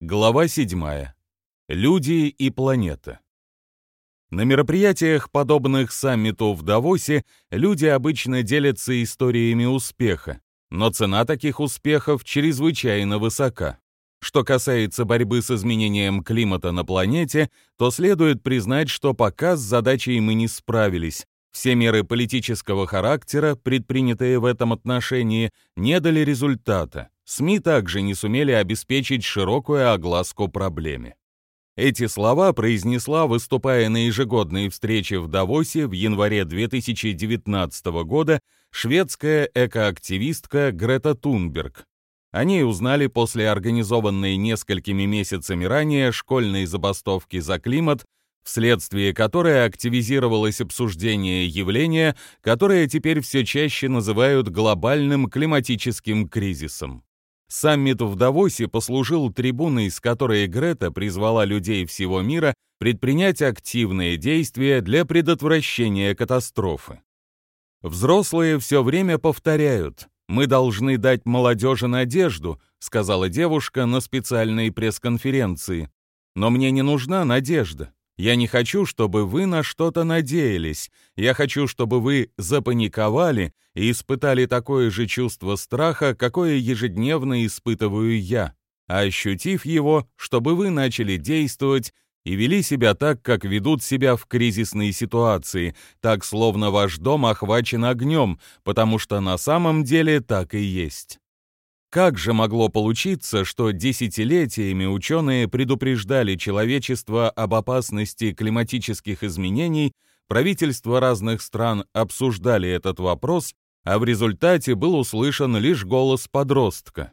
Глава 7. Люди и планета. На мероприятиях, подобных саммиту в Давосе, люди обычно делятся историями успеха, но цена таких успехов чрезвычайно высока. Что касается борьбы с изменением климата на планете, то следует признать, что пока с задачей мы не справились. Все меры политического характера, предпринятые в этом отношении, не дали результата. СМИ также не сумели обеспечить широкую огласку проблеме. Эти слова произнесла, выступая на ежегодной встрече в Давосе в январе 2019 года, шведская экоактивистка Грета Тунберг. О ней узнали после организованной несколькими месяцами ранее школьной забастовки за климат, вследствие которой активизировалось обсуждение явления, которое теперь все чаще называют глобальным климатическим кризисом. Саммит в Давосе послужил трибуной, с которой Грета призвала людей всего мира предпринять активные действия для предотвращения катастрофы. Взрослые все время повторяют «Мы должны дать молодежи надежду», сказала девушка на специальной пресс-конференции. «Но мне не нужна надежда. Я не хочу, чтобы вы на что-то надеялись. Я хочу, чтобы вы запаниковали и испытали такое же чувство страха, какое ежедневно испытываю я. А ощутив его, чтобы вы начали действовать и вели себя так, как ведут себя в кризисной ситуации, так словно ваш дом охвачен огнем, потому что на самом деле так и есть. Как же могло получиться, что десятилетиями ученые предупреждали человечество об опасности климатических изменений, правительства разных стран обсуждали этот вопрос, а в результате был услышан лишь голос подростка?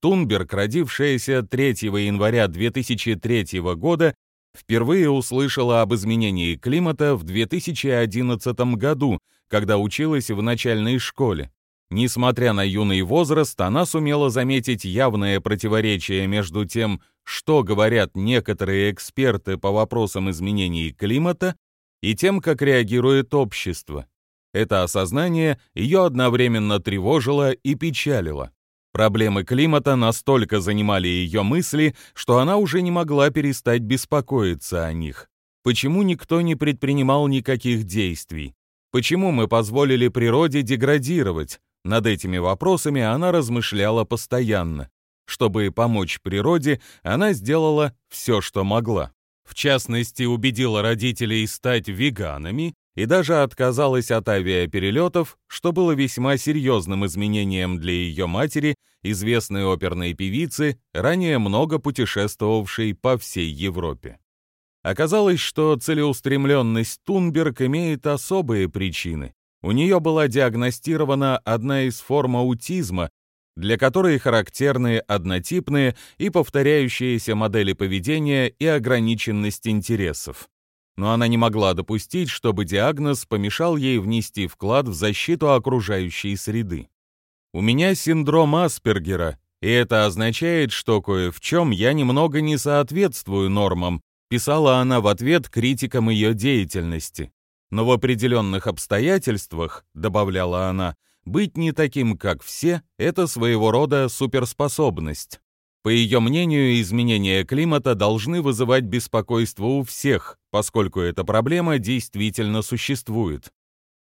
Тунберг, родившаяся 3 января 2003 года, впервые услышала об изменении климата в 2011 году, когда училась в начальной школе. Несмотря на юный возраст, она сумела заметить явное противоречие между тем, что говорят некоторые эксперты по вопросам изменений климата, и тем, как реагирует общество. Это осознание ее одновременно тревожило и печалило. Проблемы климата настолько занимали ее мысли, что она уже не могла перестать беспокоиться о них. Почему никто не предпринимал никаких действий? Почему мы позволили природе деградировать? Над этими вопросами она размышляла постоянно. Чтобы помочь природе, она сделала все, что могла. В частности, убедила родителей стать веганами и даже отказалась от авиаперелетов, что было весьма серьезным изменением для ее матери, известной оперной певицы, ранее много путешествовавшей по всей Европе. Оказалось, что целеустремленность Тунберг имеет особые причины, у нее была диагностирована одна из форм аутизма, для которой характерны однотипные и повторяющиеся модели поведения и ограниченность интересов. Но она не могла допустить, чтобы диагноз помешал ей внести вклад в защиту окружающей среды. «У меня синдром Аспергера, и это означает, что кое в чем я немного не соответствую нормам», писала она в ответ критикам ее деятельности. Но в определенных обстоятельствах, добавляла она, быть не таким, как все, это своего рода суперспособность. По ее мнению, изменения климата должны вызывать беспокойство у всех, поскольку эта проблема действительно существует.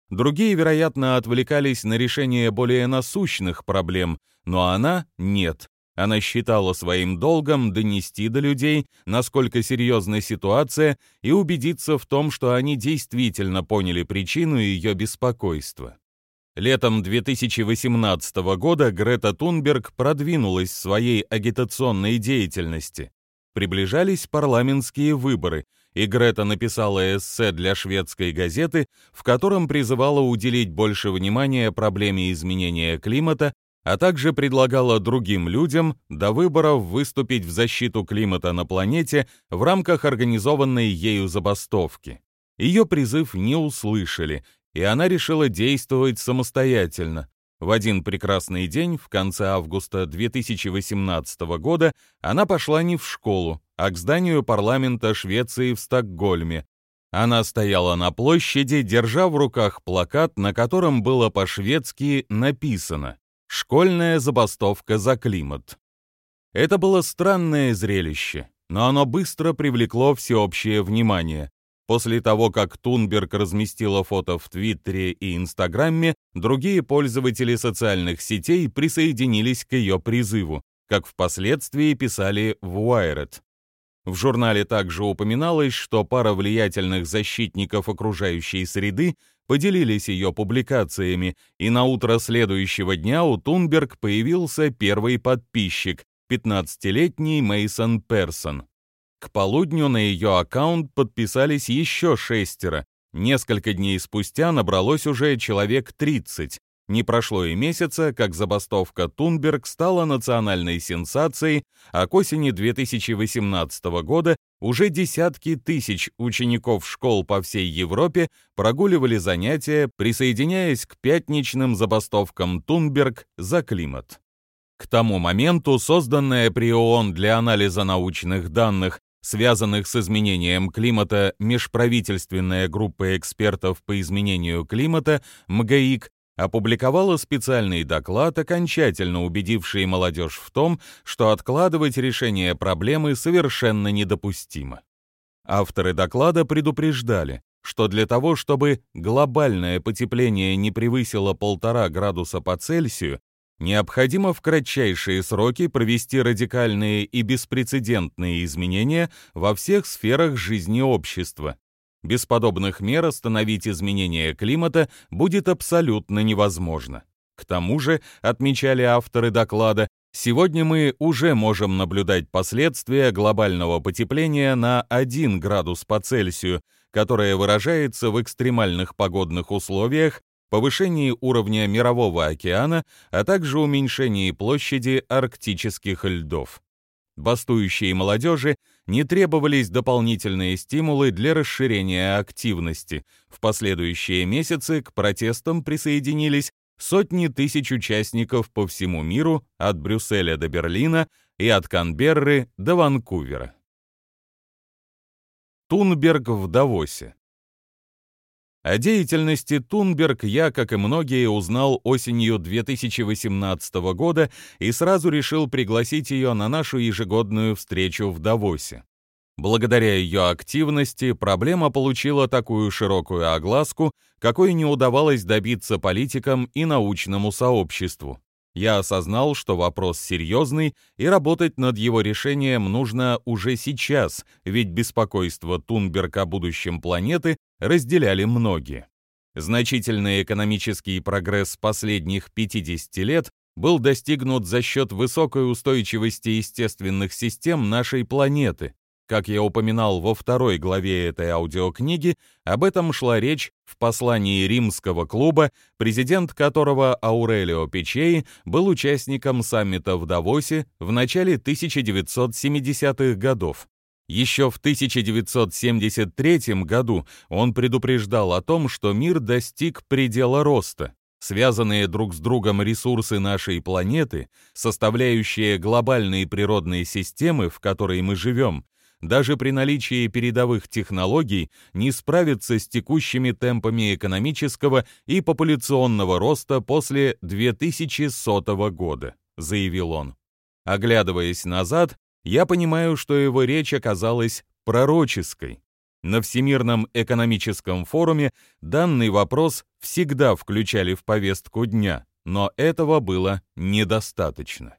Другие, вероятно, отвлекались на решение более насущных проблем, но она — нет. Она считала своим долгом донести до людей, насколько серьезна ситуация, и убедиться в том, что они действительно поняли причину ее беспокойства. Летом 2018 года Грета Тунберг продвинулась в своей агитационной деятельности. Приближались парламентские выборы, и Грета написала эссе для шведской газеты, в котором призывала уделить больше внимания проблеме изменения климата а также предлагала другим людям до выборов выступить в защиту климата на планете в рамках организованной ею забастовки. Ее призыв не услышали, и она решила действовать самостоятельно. В один прекрасный день, в конце августа 2018 года, она пошла не в школу, а к зданию парламента Швеции в Стокгольме. Она стояла на площади, держа в руках плакат, на котором было по-шведски написано Школьная забастовка за климат. Это было странное зрелище, но оно быстро привлекло всеобщее внимание. После того, как Тунберг разместила фото в Твиттере и Инстаграме, другие пользователи социальных сетей присоединились к ее призыву, как впоследствии писали в Wired. В журнале также упоминалось, что пара влиятельных защитников окружающей среды поделились ее публикациями, и на утро следующего дня у Тунберг появился первый подписчик, 15-летний Мейсон Персон. К полудню на ее аккаунт подписались еще шестеро. Несколько дней спустя набралось уже человек 30. Не прошло и месяца, как забастовка Тунберг стала национальной сенсацией, а к осени 2018 года уже десятки тысяч учеников школ по всей Европе прогуливали занятия, присоединяясь к пятничным забастовкам Тунберг за климат. К тому моменту созданная при ООН для анализа научных данных связанных с изменением климата межправительственная группа экспертов по изменению климата МГИК опубликовала специальный доклад, окончательно убедивший молодежь в том, что откладывать решение проблемы совершенно недопустимо. Авторы доклада предупреждали, что для того, чтобы глобальное потепление не превысило полтора градуса по Цельсию, Необходимо в кратчайшие сроки провести радикальные и беспрецедентные изменения во всех сферах жизни общества. Без подобных мер остановить изменение климата будет абсолютно невозможно. К тому же, отмечали авторы доклада, сегодня мы уже можем наблюдать последствия глобального потепления на 1 градус по Цельсию, которое выражается в экстремальных погодных условиях повышении уровня Мирового океана, а также уменьшении площади арктических льдов. Бастующей молодежи не требовались дополнительные стимулы для расширения активности. В последующие месяцы к протестам присоединились сотни тысяч участников по всему миру от Брюсселя до Берлина и от Канберры до Ванкувера. Тунберг в Давосе о деятельности Тунберг я, как и многие, узнал осенью 2018 года и сразу решил пригласить ее на нашу ежегодную встречу в Давосе. Благодаря ее активности проблема получила такую широкую огласку, какой не удавалось добиться политикам и научному сообществу. Я осознал, что вопрос серьезный, и работать над его решением нужно уже сейчас, ведь беспокойство Тунберг о будущем планеты разделяли многие. Значительный экономический прогресс последних 50 лет был достигнут за счет высокой устойчивости естественных систем нашей планеты. Как я упоминал во второй главе этой аудиокниги, об этом шла речь в послании римского клуба, президент которого Аурелио Пичей был участником саммита в Давосе в начале 1970-х годов. Еще в 1973 году он предупреждал о том, что мир достиг предела роста. Связанные друг с другом ресурсы нашей планеты, составляющие глобальные природные системы, в которой мы живем, даже при наличии передовых технологий не справятся с текущими темпами экономического и популяционного роста после 2100 года, заявил он. Оглядываясь назад, я понимаю, что его речь оказалась пророческой. На Всемирном экономическом форуме данный вопрос всегда включали в повестку дня, но этого было недостаточно.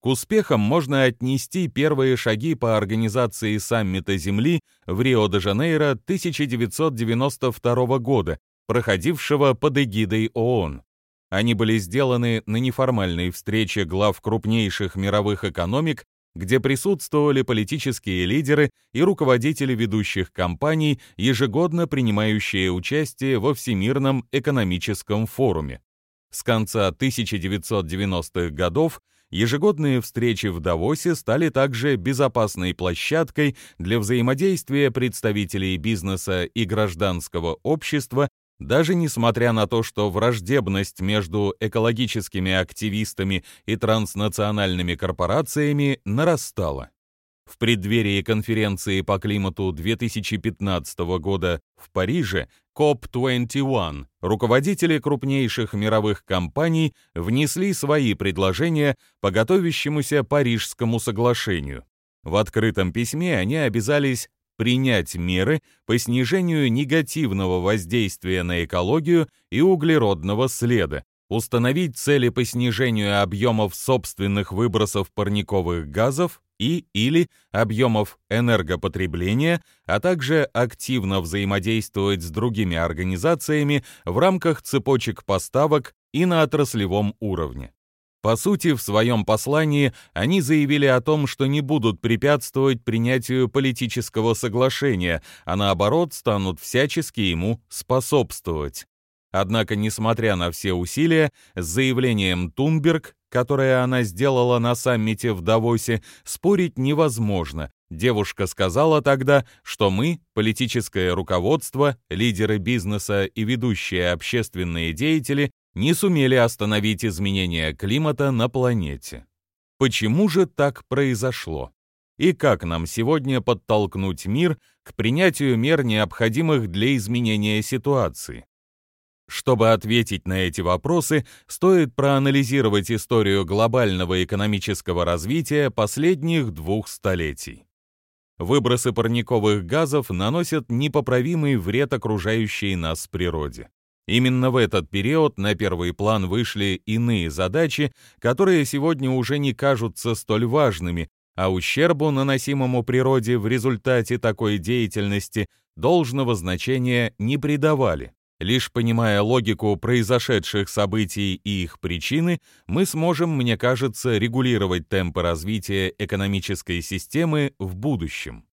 К успехам можно отнести первые шаги по организации саммита Земли в Рио-де-Жанейро 1992 года, проходившего под эгидой ООН. Они были сделаны на неформальной встрече глав крупнейших мировых экономик где присутствовали политические лидеры и руководители ведущих компаний, ежегодно принимающие участие во Всемирном экономическом форуме. С конца 1990-х годов ежегодные встречи в Давосе стали также безопасной площадкой для взаимодействия представителей бизнеса и гражданского общества даже несмотря на то, что враждебность между экологическими активистами и транснациональными корпорациями нарастала. В преддверии конференции по климату 2015 года в Париже COP21 руководители крупнейших мировых компаний внесли свои предложения по готовящемуся Парижскому соглашению. В открытом письме они обязались принять меры по снижению негативного воздействия на экологию и углеродного следа, установить цели по снижению объемов собственных выбросов парниковых газов и или объемов энергопотребления, а также активно взаимодействовать с другими организациями в рамках цепочек поставок и на отраслевом уровне. По сути, в своем послании они заявили о том, что не будут препятствовать принятию политического соглашения, а наоборот станут всячески ему способствовать. Однако, несмотря на все усилия, с заявлением Тунберг, которое она сделала на саммите в Давосе, спорить невозможно. Девушка сказала тогда, что мы, политическое руководство, лидеры бизнеса и ведущие общественные деятели, не сумели остановить изменение климата на планете. Почему же так произошло? И как нам сегодня подтолкнуть мир к принятию мер, необходимых для изменения ситуации? Чтобы ответить на эти вопросы, стоит проанализировать историю глобального экономического развития последних двух столетий. Выбросы парниковых газов наносят непоправимый вред окружающей нас природе. Именно в этот период на первый план вышли иные задачи, которые сегодня уже не кажутся столь важными, а ущербу, наносимому природе в результате такой деятельности, должного значения не придавали. Лишь понимая логику произошедших событий и их причины, мы сможем, мне кажется, регулировать темпы развития экономической системы в будущем.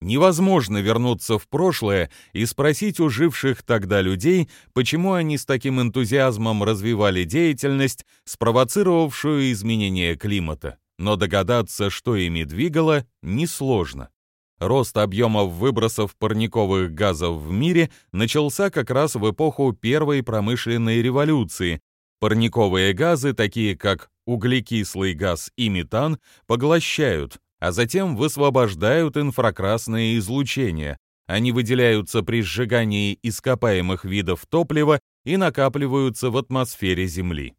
Невозможно вернуться в прошлое и спросить у живших тогда людей, почему они с таким энтузиазмом развивали деятельность, спровоцировавшую изменение климата. Но догадаться, что ими двигало, несложно. Рост объемов выбросов парниковых газов в мире начался как раз в эпоху первой промышленной революции. Парниковые газы, такие как углекислый газ и метан, поглощают, а затем высвобождают инфракрасное излучение. Они выделяются при сжигании ископаемых видов топлива и накапливаются в атмосфере Земли.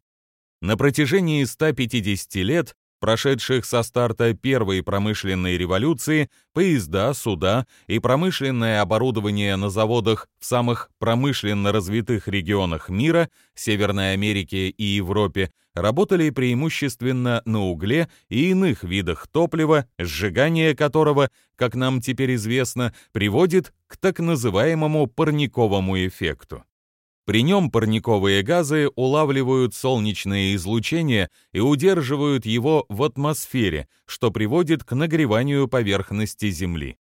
На протяжении 150 лет прошедших со старта первой промышленной революции, поезда, суда и промышленное оборудование на заводах в самых промышленно развитых регионах мира, Северной Америке и Европе, работали преимущественно на угле и иных видах топлива, сжигание которого, как нам теперь известно, приводит к так называемому парниковому эффекту. При нем парниковые газы улавливают солнечное излучение и удерживают его в атмосфере, что приводит к нагреванию поверхности Земли.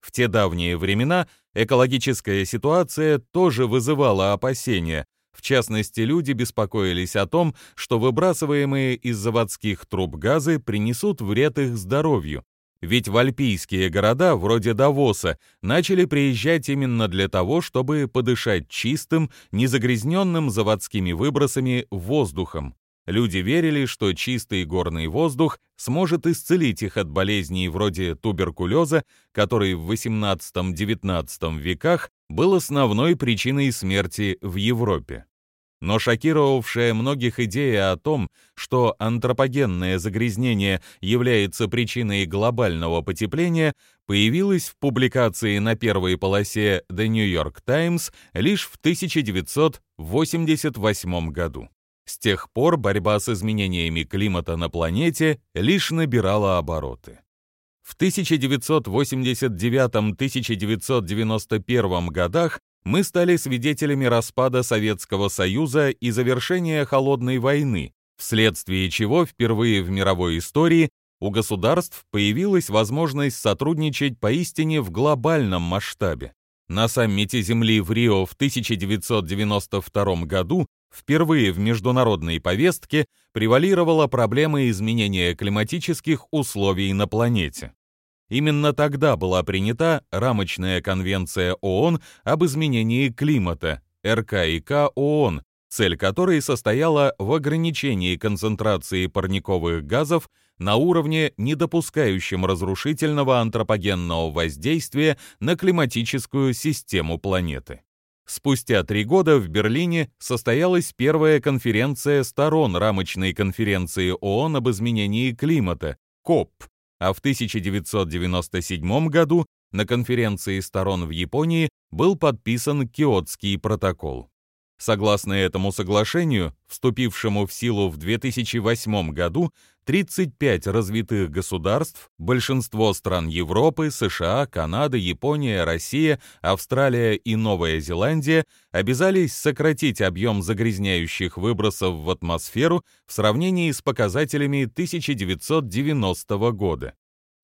В те давние времена экологическая ситуация тоже вызывала опасения. В частности, люди беспокоились о том, что выбрасываемые из заводских труб газы принесут вред их здоровью, ведь в альпийские города, вроде Давоса, начали приезжать именно для того, чтобы подышать чистым, незагрязненным заводскими выбросами воздухом. Люди верили, что чистый горный воздух сможет исцелить их от болезней вроде туберкулеза, который в XVIII-XIX веках был основной причиной смерти в Европе. Но шокировавшая многих идея о том, что антропогенное загрязнение является причиной глобального потепления, появилась в публикации на первой полосе The New York Times лишь в 1988 году. С тех пор борьба с изменениями климата на планете лишь набирала обороты. В 1989-1991 годах мы стали свидетелями распада Советского Союза и завершения Холодной войны, вследствие чего впервые в мировой истории у государств появилась возможность сотрудничать поистине в глобальном масштабе. На саммите Земли в Рио в 1992 году впервые в международной повестке превалировала проблема изменения климатических условий на планете. Именно тогда была принята рамочная конвенция ООН об изменении климата, РКИК ООН, цель которой состояла в ограничении концентрации парниковых газов на уровне, не допускающем разрушительного антропогенного воздействия на климатическую систему планеты. Спустя три года в Берлине состоялась первая конференция сторон рамочной конференции ООН об изменении климата, КОП, а в 1997 году на конференции сторон в Японии был подписан Киотский протокол. Согласно этому соглашению, вступившему в силу в 2008 году, 35 развитых государств, большинство стран Европы, США, Канада, Япония, Россия, Австралия и Новая Зеландия обязались сократить объем загрязняющих выбросов в атмосферу в сравнении с показателями 1990 года.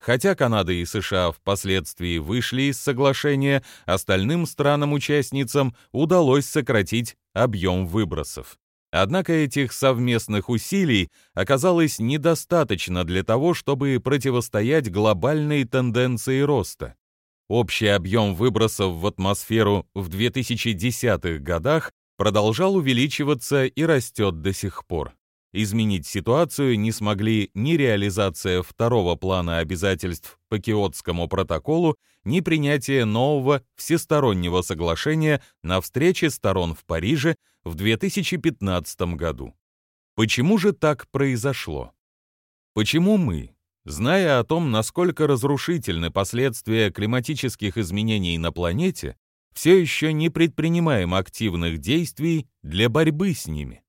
Хотя Канада и США впоследствии вышли из соглашения, остальным странам-участницам удалось сократить объем выбросов. Однако этих совместных усилий оказалось недостаточно для того, чтобы противостоять глобальной тенденции роста. Общий объем выбросов в атмосферу в 2010-х годах продолжал увеличиваться и растет до сих пор. Изменить ситуацию не смогли ни реализация второго плана обязательств по Киотскому протоколу, ни принятие нового всестороннего соглашения на встрече сторон в Париже в 2015 году. Почему же так произошло? Почему мы, зная о том, насколько разрушительны последствия климатических изменений на планете, все еще не предпринимаем активных действий для борьбы с ними?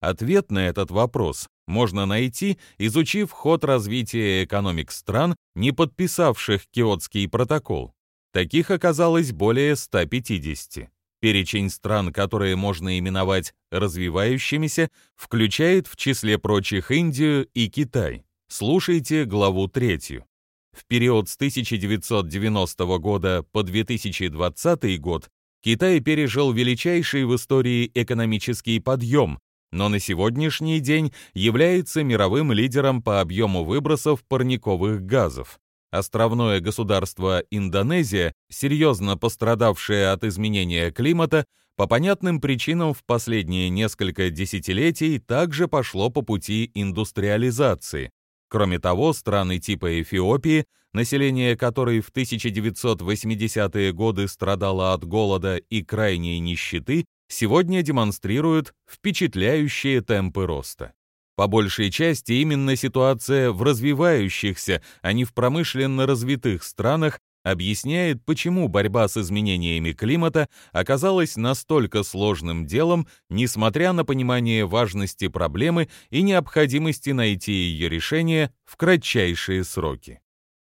Ответ на этот вопрос можно найти, изучив ход развития экономик стран, не подписавших Киотский протокол. Таких оказалось более 150. Перечень стран, которые можно именовать развивающимися, включает в числе прочих Индию и Китай. Слушайте главу третью. В период с 1990 года по 2020 год Китай пережил величайший в истории экономический подъем, но на сегодняшний день является мировым лидером по объему выбросов парниковых газов. Островное государство Индонезия, серьезно пострадавшее от изменения климата, по понятным причинам в последние несколько десятилетий также пошло по пути индустриализации. Кроме того, страны типа Эфиопии, население которой в 1980-е годы страдало от голода и крайней нищеты, сегодня демонстрируют впечатляющие темпы роста. По большей части именно ситуация в развивающихся, а не в промышленно развитых странах объясняет, почему борьба с изменениями климата оказалась настолько сложным делом, несмотря на понимание важности проблемы и необходимости найти ее решение в кратчайшие сроки.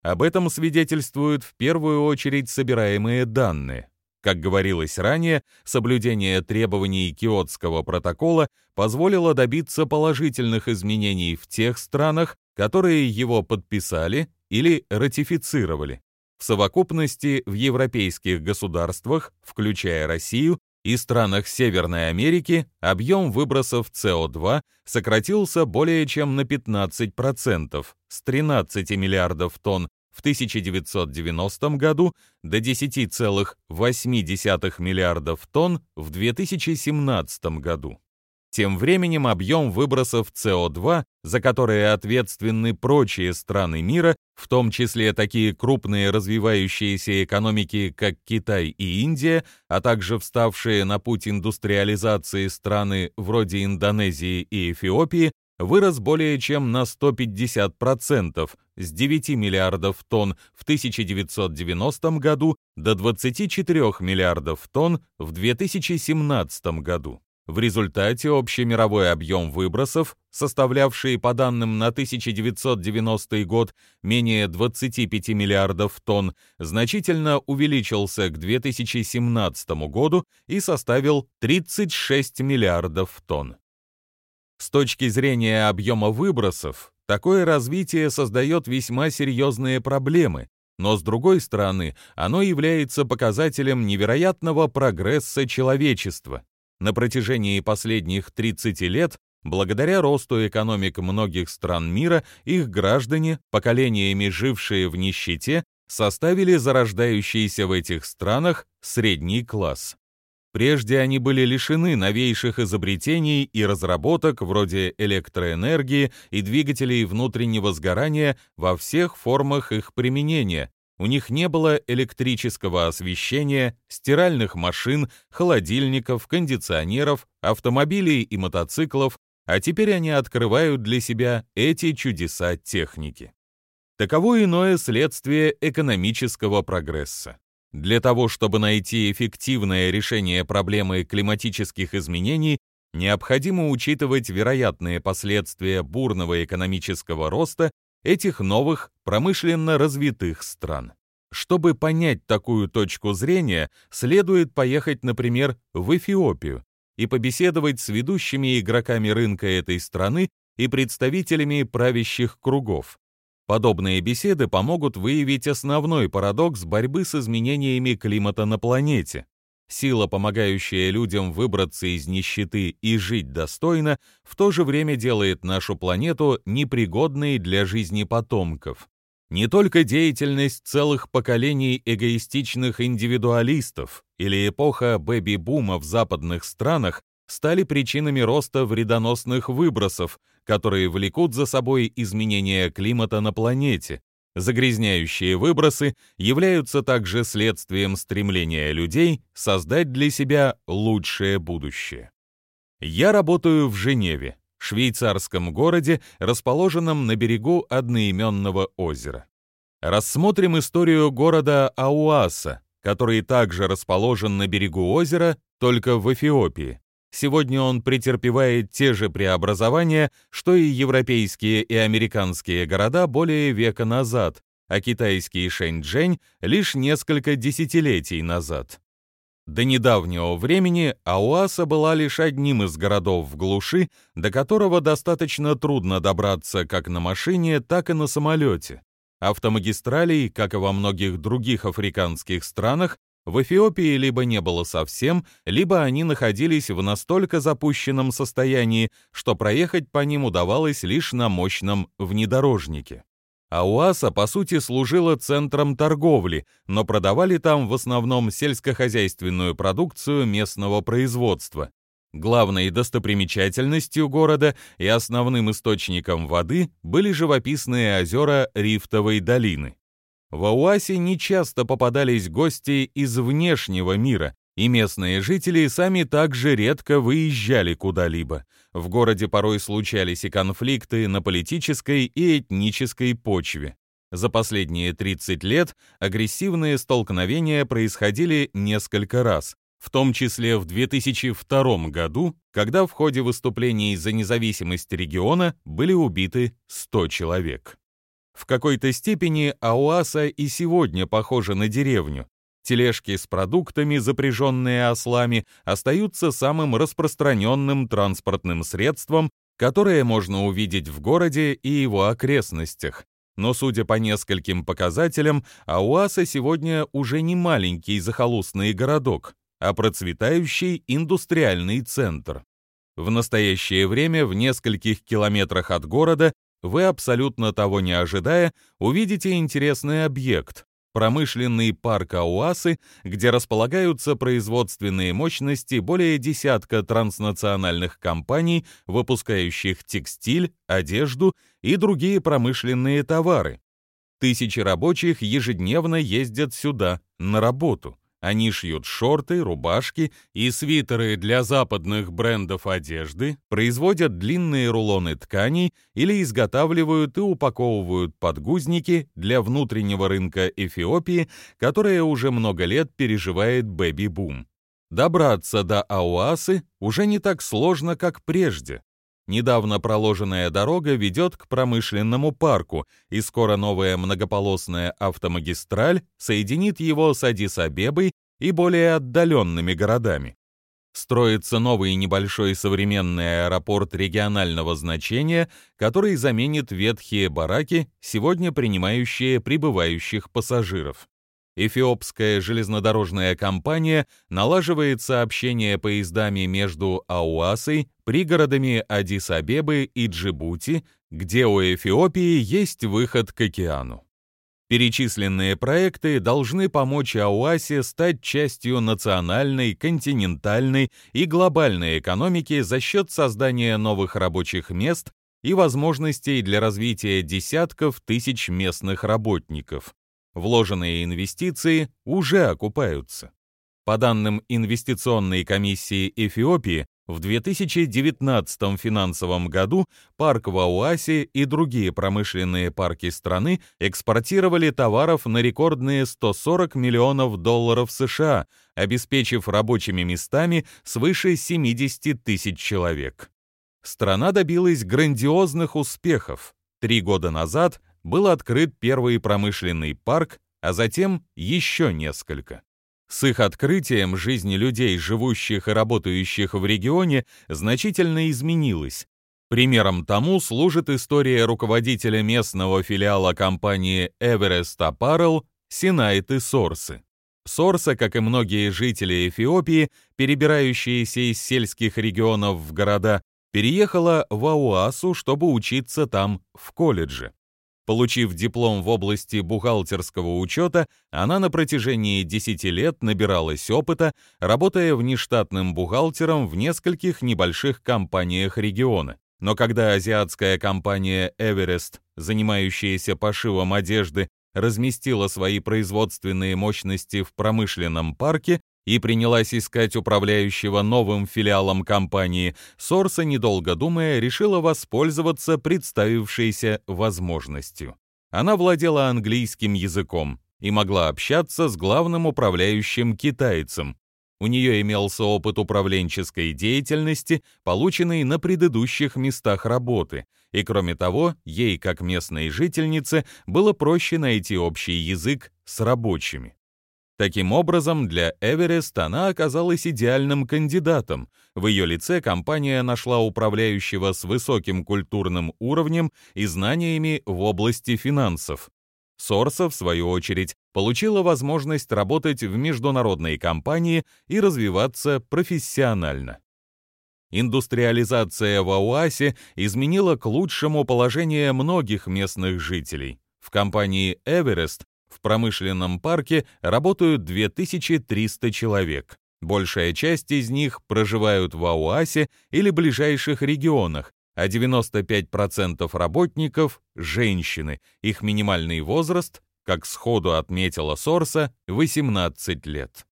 Об этом свидетельствуют в первую очередь собираемые данные. Как говорилось ранее, соблюдение требований Киотского протокола позволило добиться положительных изменений в тех странах, которые его подписали или ратифицировали. В совокупности в европейских государствах, включая Россию, и странах Северной Америки объем выбросов СО2 сократился более чем на 15%, с 13 миллиардов тонн в 1990 году до 10,8 миллиардов тонн в 2017 году. Тем временем объем выбросов СО2, за которые ответственны прочие страны мира, в том числе такие крупные развивающиеся экономики, как Китай и Индия, а также вставшие на путь индустриализации страны вроде Индонезии и Эфиопии, вырос более чем на 150% с 9 миллиардов тонн в 1990 году до 24 миллиардов тонн в 2017 году. В результате общемировой объем выбросов, составлявший по данным на 1990 год менее 25 миллиардов тонн, значительно увеличился к 2017 году и составил 36 миллиардов тонн. С точки зрения объема выбросов, такое развитие создает весьма серьезные проблемы, но с другой стороны, оно является показателем невероятного прогресса человечества. На протяжении последних 30 лет, благодаря росту экономик многих стран мира, их граждане, поколениями жившие в нищете, составили зарождающийся в этих странах средний класс. Прежде они были лишены новейших изобретений и разработок вроде электроэнергии и двигателей внутреннего сгорания во всех формах их применения. У них не было электрического освещения, стиральных машин, холодильников, кондиционеров, автомобилей и мотоциклов, а теперь они открывают для себя эти чудеса техники. Таково иное следствие экономического прогресса. Для того, чтобы найти эффективное решение проблемы климатических изменений, необходимо учитывать вероятные последствия бурного экономического роста этих новых промышленно развитых стран. Чтобы понять такую точку зрения, следует поехать, например, в Эфиопию и побеседовать с ведущими игроками рынка этой страны и представителями правящих кругов. Подобные беседы помогут выявить основной парадокс борьбы с изменениями климата на планете. Сила, помогающая людям выбраться из нищеты и жить достойно, в то же время делает нашу планету непригодной для жизни потомков. Не только деятельность целых поколений эгоистичных индивидуалистов или эпоха бэби-бума в западных странах стали причинами роста вредоносных выбросов, которые влекут за собой изменение климата на планете. Загрязняющие выбросы являются также следствием стремления людей создать для себя лучшее будущее. Я работаю в Женеве, швейцарском городе, расположенном на берегу одноименного озера. Рассмотрим историю города Ауаса, который также расположен на берегу озера, только в Эфиопии. Сегодня он претерпевает те же преобразования, что и европейские и американские города более века назад, а китайский Шэньчжэнь лишь несколько десятилетий назад. До недавнего времени Ауаса была лишь одним из городов в глуши, до которого достаточно трудно добраться как на машине, так и на самолете. Автомагистралей, как и во многих других африканских странах, в Эфиопии либо не было совсем, либо они находились в настолько запущенном состоянии, что проехать по ним удавалось лишь на мощном внедорожнике. Ауаса, по сути, служила центром торговли, но продавали там в основном сельскохозяйственную продукцию местного производства. Главной достопримечательностью города и основным источником воды были живописные озера Рифтовой долины. В Ауасе нечасто попадались гости из внешнего мира, и местные жители сами также редко выезжали куда-либо. В городе порой случались и конфликты на политической и этнической почве. За последние 30 лет агрессивные столкновения происходили несколько раз, в том числе в 2002 году, когда в ходе выступлений за независимость региона были убиты 100 человек. В какой-то степени Ауаса и сегодня похожа на деревню. Тележки с продуктами, запряженные ослами, остаются самым распространенным транспортным средством, которое можно увидеть в городе и его окрестностях. Но, судя по нескольким показателям, Ауаса сегодня уже не маленький захолустный городок, а процветающий индустриальный центр. В настоящее время в нескольких километрах от города вы, абсолютно того не ожидая, увидите интересный объект – промышленный парк Ауасы, где располагаются производственные мощности более десятка транснациональных компаний, выпускающих текстиль, одежду и другие промышленные товары. Тысячи рабочих ежедневно ездят сюда, на работу. Они шьют шорты, рубашки и свитеры для западных брендов одежды, производят длинные рулоны тканей или изготавливают и упаковывают подгузники для внутреннего рынка Эфиопии, которая уже много лет переживает бэби-бум. Добраться до Ауасы уже не так сложно, как прежде. Недавно проложенная дорога ведет к промышленному парку, и скоро новая многополосная автомагистраль соединит его с Адис-Абебой и более отдаленными городами. Строится новый небольшой современный аэропорт регионального значения, который заменит ветхие бараки, сегодня принимающие прибывающих пассажиров. Эфиопская железнодорожная компания налаживает сообщение поездами между Ауасой, пригородами Адис-Абебы и Джибути, где у Эфиопии есть выход к океану. Перечисленные проекты должны помочь АУАСе стать частью национальной, континентальной и глобальной экономики за счет создания новых рабочих мест и возможностей для развития десятков тысяч местных работников. Вложенные инвестиции уже окупаются. По данным инвестиционной комиссии Эфиопии, в 2019 финансовом году парк в Ауасе и другие промышленные парки страны экспортировали товаров на рекордные 140 миллионов долларов США, обеспечив рабочими местами свыше 70 тысяч человек. Страна добилась грандиозных успехов. Три года назад был открыт первый промышленный парк, а затем еще несколько. С их открытием жизнь людей, живущих и работающих в регионе, значительно изменилась. Примером тому служит история руководителя местного филиала компании Everest Apparel Синайты Сорсы. Сорса, как и многие жители Эфиопии, перебирающиеся из сельских регионов в города, переехала в Ауасу, чтобы учиться там в колледже. Получив диплом в области бухгалтерского учета, она на протяжении 10 лет набиралась опыта, работая внештатным бухгалтером в нескольких небольших компаниях региона. Но когда азиатская компания Everest, занимающаяся пошивом одежды, разместила свои производственные мощности в промышленном парке, и принялась искать управляющего новым филиалом компании, Сорса, недолго думая, решила воспользоваться представившейся возможностью. Она владела английским языком и могла общаться с главным управляющим китайцем. У нее имелся опыт управленческой деятельности, полученный на предыдущих местах работы, и кроме того, ей, как местной жительнице, было проще найти общий язык с рабочими. Таким образом, для Эверест она оказалась идеальным кандидатом. В ее лице компания нашла управляющего с высоким культурным уровнем и знаниями в области финансов. Сорса, в свою очередь, получила возможность работать в международной компании и развиваться профессионально. Индустриализация в Ауасе изменила к лучшему положение многих местных жителей. В компании Everest в промышленном парке работают 2300 человек. Большая часть из них проживают в Ауасе или ближайших регионах, а 95% работников – женщины. Их минимальный возраст, как сходу отметила Сорса, 18 лет.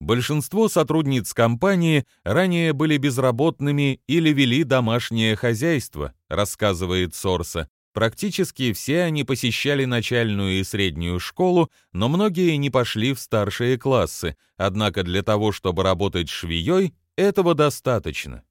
Большинство сотрудниц компании ранее были безработными или вели домашнее хозяйство, рассказывает Сорса, Практически все они посещали начальную и среднюю школу, но многие не пошли в старшие классы, однако для того, чтобы работать швеей, этого достаточно.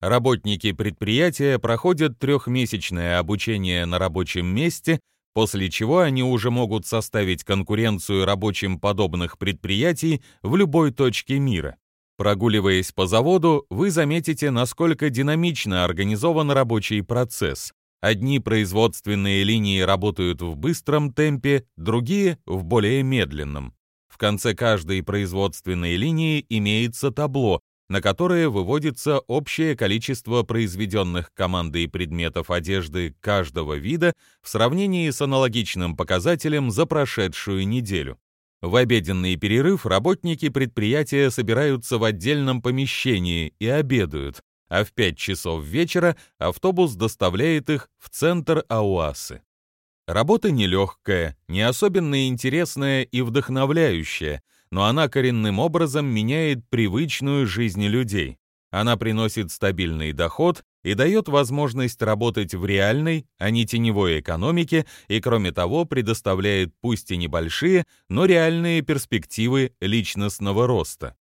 Работники предприятия проходят трехмесячное обучение на рабочем месте, после чего они уже могут составить конкуренцию рабочим подобных предприятий в любой точке мира. Прогуливаясь по заводу, вы заметите, насколько динамично организован рабочий процесс. Одни производственные линии работают в быстром темпе, другие — в более медленном. В конце каждой производственной линии имеется табло, на которое выводится общее количество произведенных командой предметов одежды каждого вида в сравнении с аналогичным показателем за прошедшую неделю. В обеденный перерыв работники предприятия собираются в отдельном помещении и обедают, а в 5 часов вечера автобус доставляет их в центр Ауасы. Работа нелегкая, не особенно интересная и вдохновляющая, но она коренным образом меняет привычную жизнь людей. Она приносит стабильный доход и дает возможность работать в реальной, а не теневой экономике, и кроме того предоставляет пусть и небольшие, но реальные перспективы личностного роста.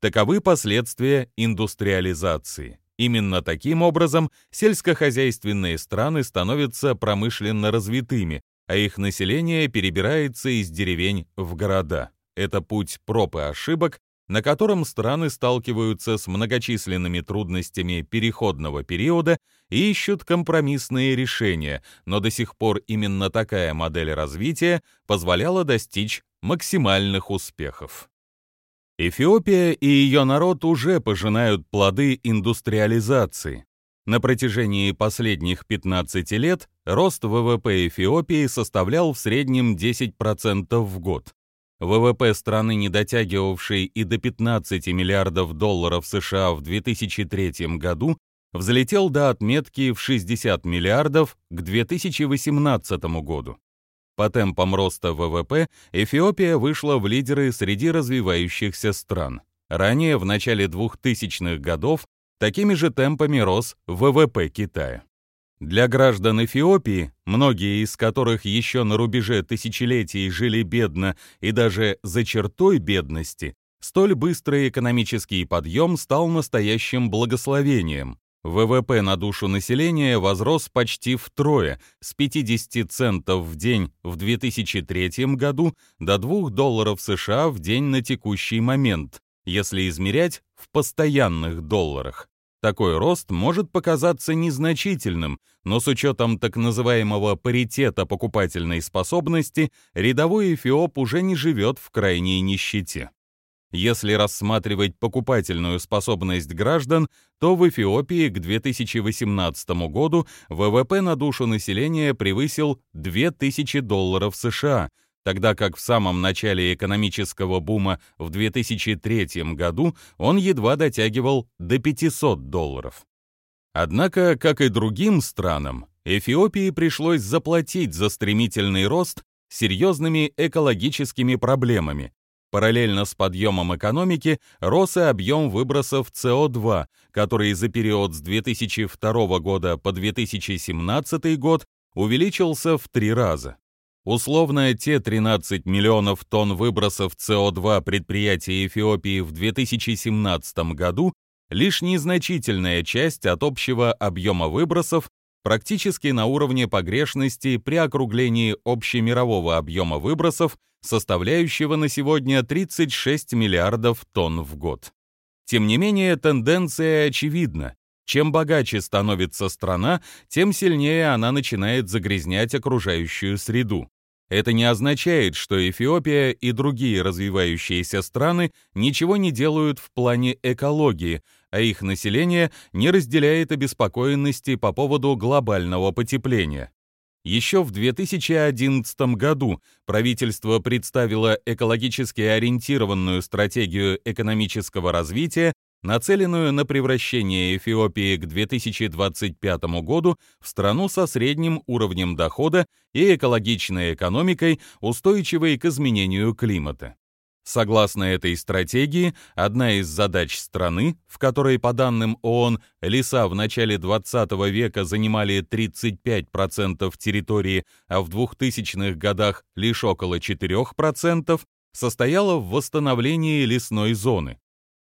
Таковы последствия индустриализации. Именно таким образом сельскохозяйственные страны становятся промышленно развитыми, а их население перебирается из деревень в города. Это путь проб и ошибок, на котором страны сталкиваются с многочисленными трудностями переходного периода и ищут компромиссные решения, но до сих пор именно такая модель развития позволяла достичь максимальных успехов. Эфиопия и ее народ уже пожинают плоды индустриализации. На протяжении последних 15 лет рост ВВП Эфиопии составлял в среднем 10% в год. ВВП страны, не дотягивавшей и до 15 миллиардов долларов США в 2003 году, взлетел до отметки в 60 миллиардов к 2018 году. По темпам роста ВВП Эфиопия вышла в лидеры среди развивающихся стран. Ранее, в начале 2000-х годов, такими же темпами рос ВВП Китая. Для граждан Эфиопии, многие из которых еще на рубеже тысячелетий жили бедно и даже за чертой бедности, столь быстрый экономический подъем стал настоящим благословением. ВВП на душу населения возрос почти втрое, с 50 центов в день в 2003 году до 2 долларов США в день на текущий момент, если измерять в постоянных долларах. Такой рост может показаться незначительным, но с учетом так называемого паритета покупательной способности, рядовой эфиоп уже не живет в крайней нищете. Если рассматривать покупательную способность граждан, то в Эфиопии к 2018 году ВВП на душу населения превысил 2000 долларов США – тогда как в самом начале экономического бума в 2003 году он едва дотягивал до 500 долларов. Однако, как и другим странам, Эфиопии пришлось заплатить за стремительный рост серьезными экологическими проблемами. Параллельно с подъемом экономики рос и объем выбросов СО2, который за период с 2002 года по 2017 год увеличился в три раза. Условно, те 13 миллионов тонн выбросов СО2 предприятий Эфиопии в 2017 году лишь незначительная часть от общего объема выбросов, практически на уровне погрешности при округлении общемирового объема выбросов, составляющего на сегодня 36 миллиардов тонн в год. Тем не менее, тенденция очевидна. Чем богаче становится страна, тем сильнее она начинает загрязнять окружающую среду. Это не означает, что Эфиопия и другие развивающиеся страны ничего не делают в плане экологии, а их население не разделяет обеспокоенности по поводу глобального потепления. Еще в 2011 году правительство представило экологически ориентированную стратегию экономического развития нацеленную на превращение Эфиопии к 2025 году в страну со средним уровнем дохода и экологичной экономикой, устойчивой к изменению климата. Согласно этой стратегии, одна из задач страны, в которой, по данным ООН, леса в начале 20 века занимали 35% территории, а в 2000-х годах лишь около 4%, состояла в восстановлении лесной зоны.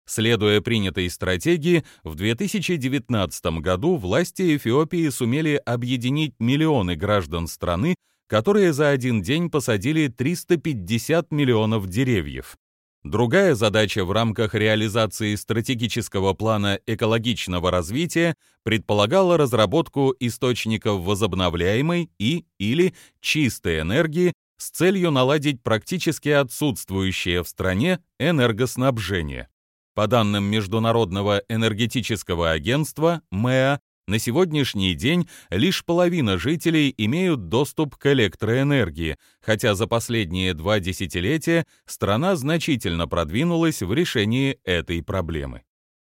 Следуя принятой стратегии, в 2019 году власти Эфиопии сумели объединить миллионы граждан страны, которые за один день посадили 350 миллионов деревьев. Другая задача в рамках реализации стратегического плана экологичного развития предполагала разработку источников возобновляемой и или чистой энергии с целью наладить практически отсутствующее в стране энергоснабжение. По данным Международного энергетического агентства МЭА, на сегодняшний день лишь половина жителей имеют доступ к электроэнергии, хотя за последние два десятилетия страна значительно продвинулась в решении этой проблемы.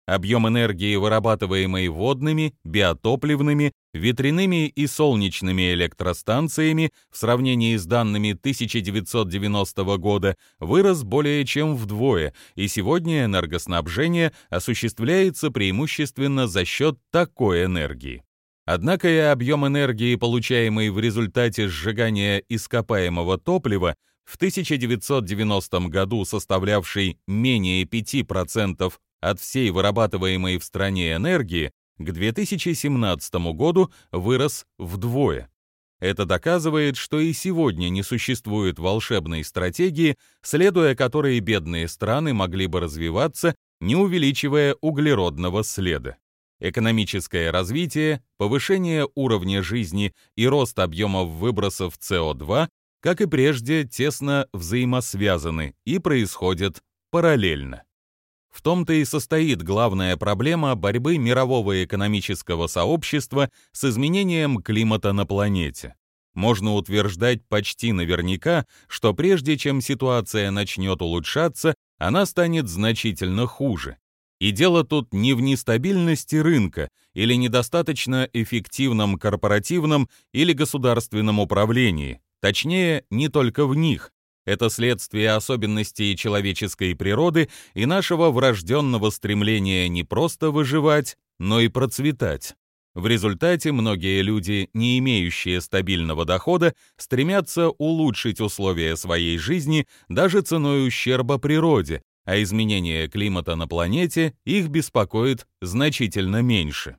Объем энергии, вырабатываемой водными, биотопливными, ветряными и солнечными электростанциями в сравнении с данными 1990 года, вырос более чем вдвое, и сегодня энергоснабжение осуществляется преимущественно за счет такой энергии. Однако и объем энергии, получаемый в результате сжигания ископаемого топлива, в 1990 году составлявший менее 5% от всей вырабатываемой в стране энергии к 2017 году вырос вдвое. Это доказывает, что и сегодня не существует волшебной стратегии, следуя которой бедные страны могли бы развиваться, не увеличивая углеродного следа. Экономическое развитие, повышение уровня жизни и рост объемов выбросов СО2, как и прежде, тесно взаимосвязаны и происходят параллельно. В том-то и состоит главная проблема борьбы мирового экономического сообщества с изменением климата на планете. Можно утверждать почти наверняка, что прежде чем ситуация начнет улучшаться, она станет значительно хуже. И дело тут не в нестабильности рынка или недостаточно эффективном корпоративном или государственном управлении, точнее, не только в них. Это следствие особенностей человеческой природы и нашего врожденного стремления не просто выживать, но и процветать. В результате многие люди, не имеющие стабильного дохода, стремятся улучшить условия своей жизни даже ценой ущерба природе, а изменение климата на планете их беспокоит значительно меньше.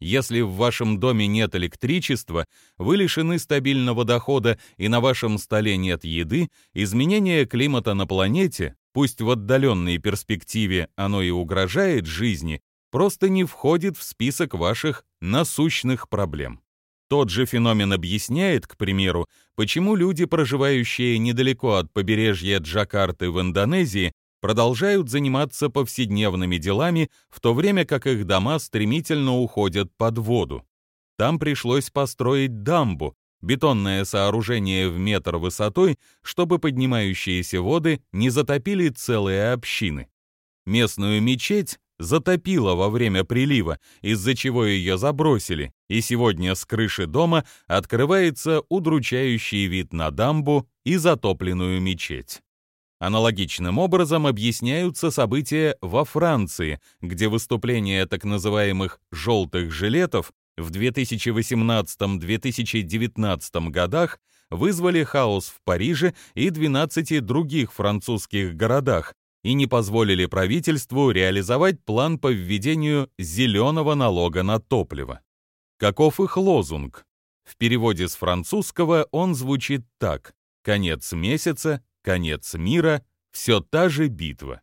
Если в вашем доме нет электричества, вы лишены стабильного дохода и на вашем столе нет еды, изменение климата на планете, пусть в отдаленной перспективе оно и угрожает жизни, просто не входит в список ваших насущных проблем. Тот же феномен объясняет, к примеру, почему люди, проживающие недалеко от побережья Джакарты в Индонезии, продолжают заниматься повседневными делами, в то время как их дома стремительно уходят под воду. Там пришлось построить дамбу, бетонное сооружение в метр высотой, чтобы поднимающиеся воды не затопили целые общины. Местную мечеть затопило во время прилива, из-за чего ее забросили, и сегодня с крыши дома открывается удручающий вид на дамбу и затопленную мечеть. Аналогичным образом объясняются события во Франции, где выступления так называемых «желтых жилетов» в 2018-2019 годах вызвали хаос в Париже и 12 других французских городах и не позволили правительству реализовать план по введению зеленого налога на топливо. Каков их лозунг? В переводе с французского он звучит так «Конец месяца, Конец мира — все та же битва.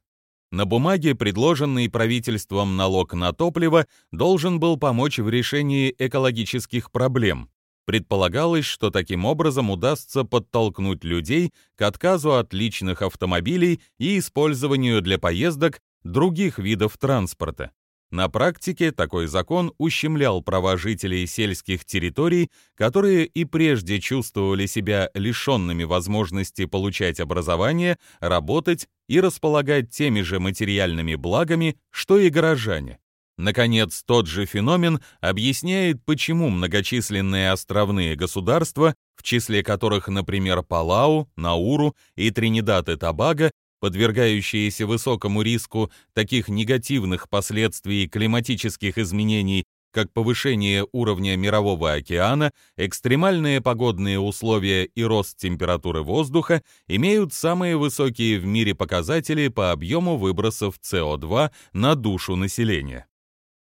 На бумаге предложенный правительством налог на топливо должен был помочь в решении экологических проблем. Предполагалось, что таким образом удастся подтолкнуть людей к отказу от личных автомобилей и использованию для поездок других видов транспорта. На практике такой закон ущемлял права жителей сельских территорий, которые и прежде чувствовали себя лишенными возможности получать образование, работать и располагать теми же материальными благами, что и горожане. Наконец, тот же феномен объясняет, почему многочисленные островные государства, в числе которых, например, Палау, Науру и Тринидад и Тобаго, подвергающиеся высокому риску таких негативных последствий климатических изменений, как повышение уровня мирового океана, экстремальные погодные условия и рост температуры воздуха, имеют самые высокие в мире показатели по объему выбросов СО2 на душу населения.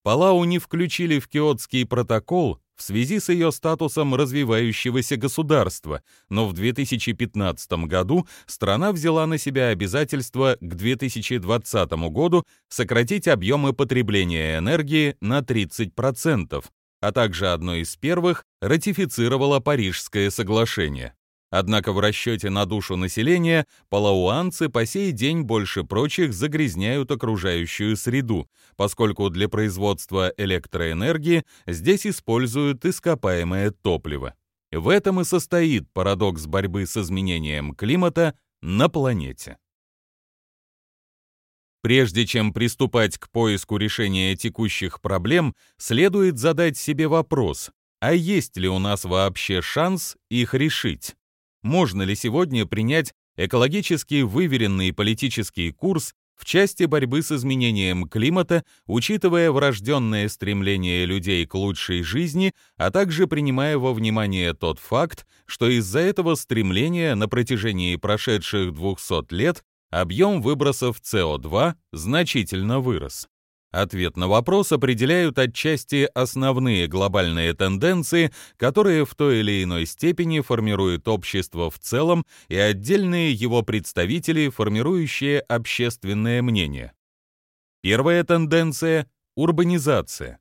Палау не включили в Киотский протокол в связи с ее статусом развивающегося государства, но в 2015 году страна взяла на себя обязательство к 2020 году сократить объемы потребления энергии на 30%, а также одной из первых ратифицировала Парижское соглашение. Однако в расчете на душу населения палауанцы по сей день больше прочих загрязняют окружающую среду, поскольку для производства электроэнергии здесь используют ископаемое топливо. В этом и состоит парадокс борьбы с изменением климата на планете. Прежде чем приступать к поиску решения текущих проблем, следует задать себе вопрос, а есть ли у нас вообще шанс их решить? Можно ли сегодня принять экологически выверенный политический курс в части борьбы с изменением климата, учитывая врожденное стремление людей к лучшей жизни, а также принимая во внимание тот факт, что из-за этого стремления на протяжении прошедших 200 лет объем выбросов СО2 значительно вырос. Ответ на вопрос определяют отчасти основные глобальные тенденции, которые в той или иной степени формируют общество в целом и отдельные его представители, формирующие общественное мнение. Первая тенденция – урбанизация.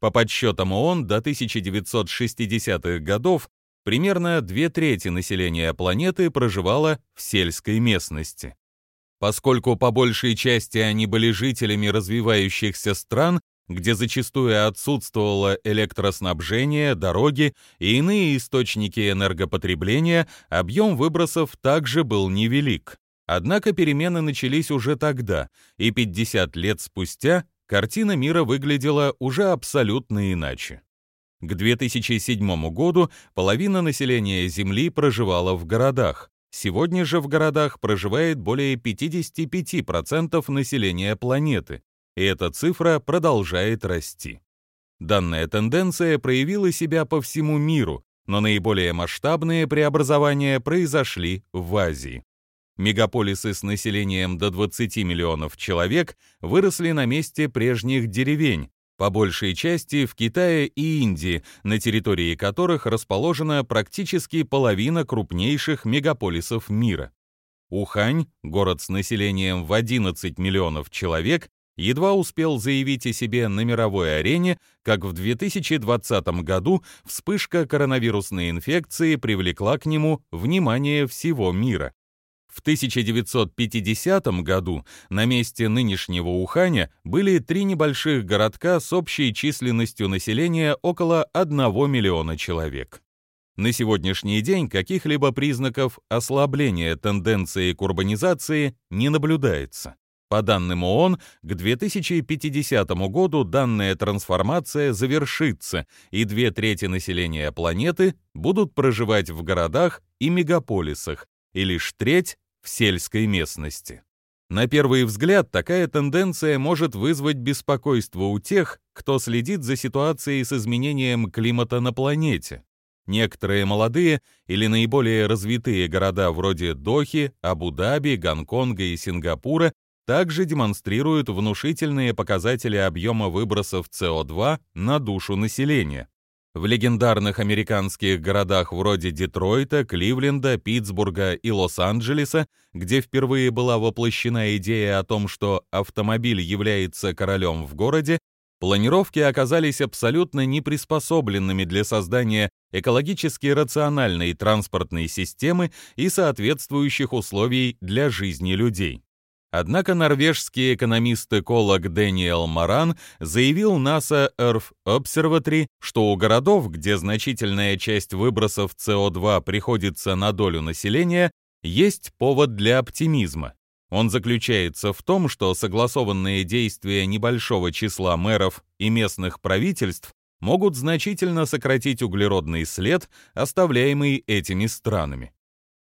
По подсчетам ООН, до 1960-х годов примерно две трети населения планеты проживало в сельской местности. Поскольку по большей части они были жителями развивающихся стран, где зачастую отсутствовало электроснабжение, дороги и иные источники энергопотребления, объем выбросов также был невелик. Однако перемены начались уже тогда, и 50 лет спустя картина мира выглядела уже абсолютно иначе. К 2007 году половина населения Земли проживала в городах. Сегодня же в городах проживает более 55% населения планеты, и эта цифра продолжает расти. Данная тенденция проявила себя по всему миру, но наиболее масштабные преобразования произошли в Азии. Мегаполисы с населением до 20 миллионов человек выросли на месте прежних деревень, по большей части в Китае и Индии, на территории которых расположена практически половина крупнейших мегаполисов мира. Ухань, город с населением в 11 миллионов человек, едва успел заявить о себе на мировой арене, как в 2020 году вспышка коронавирусной инфекции привлекла к нему внимание всего мира. В 1950 году на месте нынешнего Уханя были три небольших городка с общей численностью населения около 1 миллиона человек. На сегодняшний день каких-либо признаков ослабления тенденции к урбанизации не наблюдается. По данным ООН, к 2050 году данная трансформация завершится, и две трети населения планеты будут проживать в городах и мегаполисах, и лишь треть в сельской местности. На первый взгляд, такая тенденция может вызвать беспокойство у тех, кто следит за ситуацией с изменением климата на планете. Некоторые молодые или наиболее развитые города вроде Дохи, Абу-Даби, Гонконга и Сингапура также демонстрируют внушительные показатели объема выбросов СО2 на душу населения. В легендарных американских городах вроде Детройта, Кливленда, Питтсбурга и Лос-Анджелеса, где впервые была воплощена идея о том, что автомобиль является королем в городе, планировки оказались абсолютно неприспособленными для создания экологически рациональной транспортной системы и соответствующих условий для жизни людей. Однако норвежский экономист-эколог Дэниел Маран заявил NASA Earth Observatory, что у городов, где значительная часть выбросов СО2 приходится на долю населения, есть повод для оптимизма. Он заключается в том, что согласованные действия небольшого числа мэров и местных правительств могут значительно сократить углеродный след, оставляемый этими странами.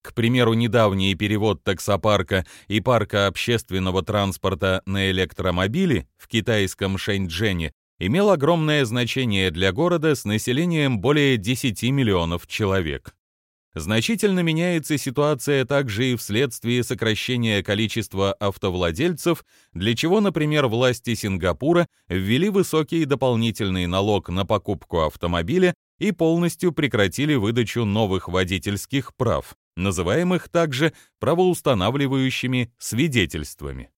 К примеру, недавний перевод таксопарка и парка общественного транспорта на электромобили в китайском Шэньчжэне имел огромное значение для города с населением более 10 миллионов человек. Значительно меняется ситуация также и вследствие сокращения количества автовладельцев, для чего, например, власти Сингапура ввели высокий дополнительный налог на покупку автомобиля и полностью прекратили выдачу новых водительских прав называемых также правоустанавливающими свидетельствами.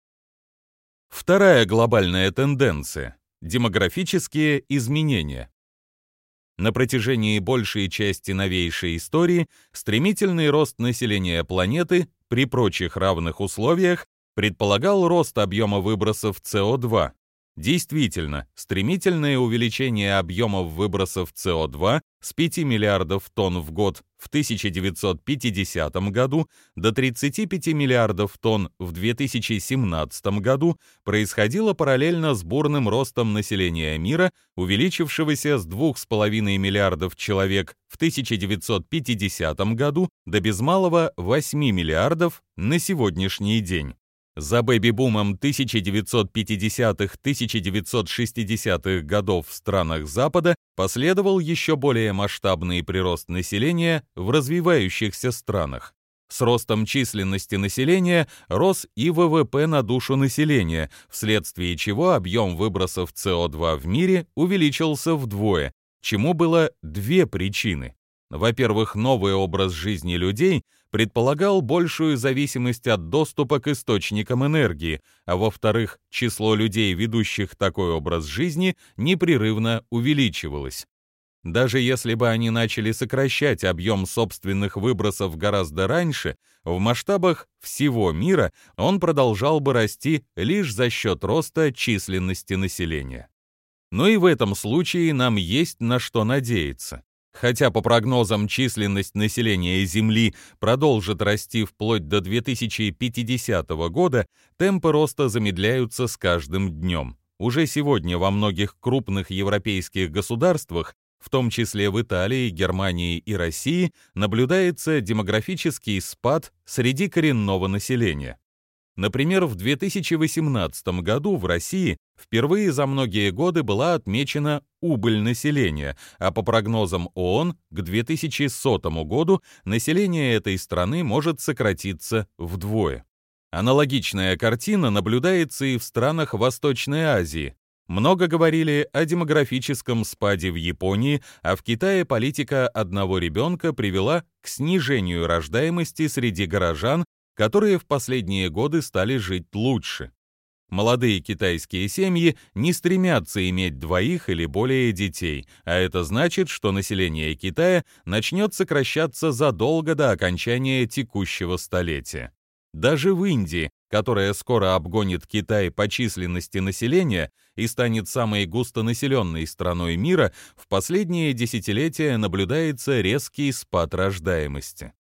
Вторая глобальная тенденция – демографические изменения. На протяжении большей части новейшей истории стремительный рост населения планеты при прочих равных условиях предполагал рост объема выбросов СО2, Действительно, стремительное увеличение объемов выбросов СО2 с 5 миллиардов тонн в год в 1950 году до 35 миллиардов тонн в 2017 году происходило параллельно с бурным ростом населения мира, увеличившегося с 2,5 миллиардов человек в 1950 году до без малого 8 миллиардов на сегодняшний день. За бэби-бумом 1950-1960-х годов в странах Запада последовал еще более масштабный прирост населения в развивающихся странах. С ростом численности населения рос и ВВП на душу населения, вследствие чего объем выбросов СО2 в мире увеличился вдвое, чему было две причины. Во-первых, новый образ жизни людей предполагал большую зависимость от доступа к источникам энергии, а во-вторых, число людей, ведущих такой образ жизни, непрерывно увеличивалось. Даже если бы они начали сокращать объем собственных выбросов гораздо раньше, в масштабах всего мира он продолжал бы расти лишь за счет роста численности населения. Но и в этом случае нам есть на что надеяться. Хотя по прогнозам численность населения Земли продолжит расти вплоть до 2050 года, темпы роста замедляются с каждым днем. Уже сегодня во многих крупных европейских государствах, в том числе в Италии, Германии и России, наблюдается демографический спад среди коренного населения. Например, в 2018 году в России впервые за многие годы была отмечена убыль населения, а по прогнозам ООН к 2100 году население этой страны может сократиться вдвое. Аналогичная картина наблюдается и в странах Восточной Азии. Много говорили о демографическом спаде в Японии, а в Китае политика одного ребенка привела к снижению рождаемости среди горожан которые в последние годы стали жить лучше. Молодые китайские семьи не стремятся иметь двоих или более детей, а это значит, что население Китая начнет сокращаться задолго до окончания текущего столетия. Даже в Индии, которая скоро обгонит Китай по численности населения и станет самой густонаселенной страной мира, в последние десятилетия наблюдается резкий спад рождаемости.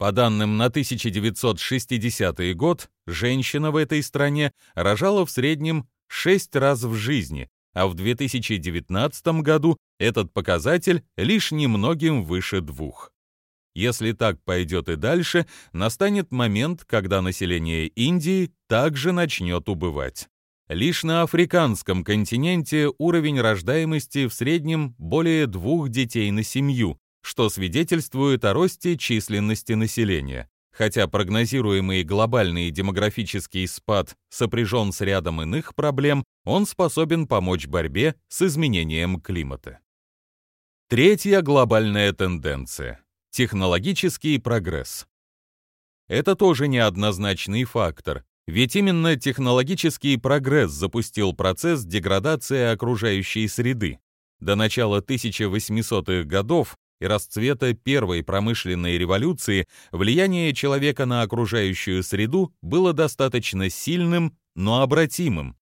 По данным на 1960 год, женщина в этой стране рожала в среднем 6 раз в жизни, а в 2019 году этот показатель лишь немногим выше двух. Если так пойдет и дальше, настанет момент, когда население Индии также начнет убывать. Лишь на африканском континенте уровень рождаемости в среднем более двух детей на семью, что свидетельствует о росте численности населения. Хотя прогнозируемый глобальный демографический спад сопряжен с рядом иных проблем, он способен помочь борьбе с изменением климата. Третья глобальная тенденция – технологический прогресс. Это тоже неоднозначный фактор, ведь именно технологический прогресс запустил процесс деградации окружающей среды. До начала 1800-х годов и расцвета первой промышленной революции влияние человека на окружающую среду было достаточно сильным, но обратимым.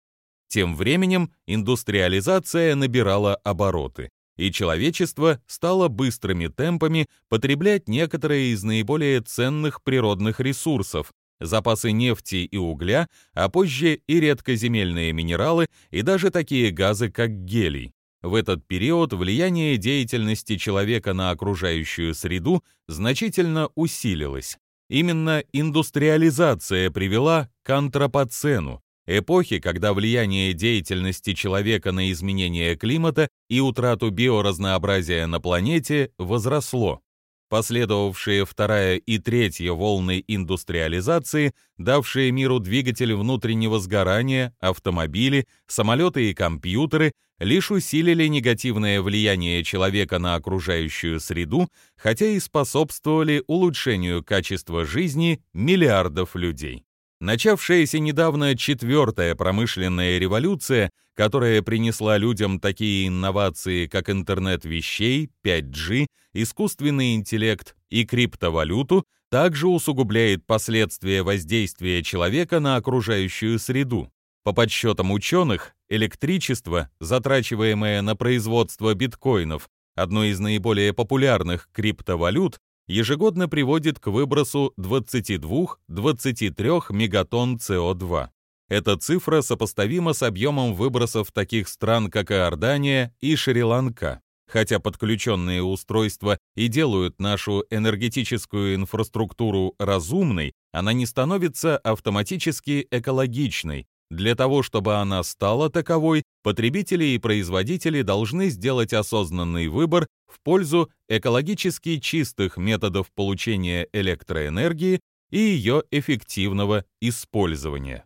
Тем временем индустриализация набирала обороты, и человечество стало быстрыми темпами потреблять некоторые из наиболее ценных природных ресурсов, запасы нефти и угля, а позже и редкоземельные минералы, и даже такие газы, как гелий. В этот период влияние деятельности человека на окружающую среду значительно усилилось. Именно индустриализация привела к антропоцену, эпохе, когда влияние деятельности человека на изменение климата и утрату биоразнообразия на планете возросло. Последовавшие вторая и третья волны индустриализации, давшие миру двигатель внутреннего сгорания, автомобили, самолеты и компьютеры, лишь усилили негативное влияние человека на окружающую среду, хотя и способствовали улучшению качества жизни миллиардов людей. Начавшаяся недавно четвертая промышленная революция, которая принесла людям такие инновации, как интернет вещей, 5G, искусственный интеллект и криптовалюту, также усугубляет последствия воздействия человека на окружающую среду. По подсчетам ученых, электричество, затрачиваемое на производство биткоинов, одной из наиболее популярных криптовалют, ежегодно приводит к выбросу 22-23 мегатонн СО2. Эта цифра сопоставима с объемом выбросов таких стран, как Иордания и Шри-Ланка. Хотя подключенные устройства и делают нашу энергетическую инфраструктуру разумной, она не становится автоматически экологичной, для того, чтобы она стала таковой, потребители и производители должны сделать осознанный выбор в пользу экологически чистых методов получения электроэнергии и ее эффективного использования.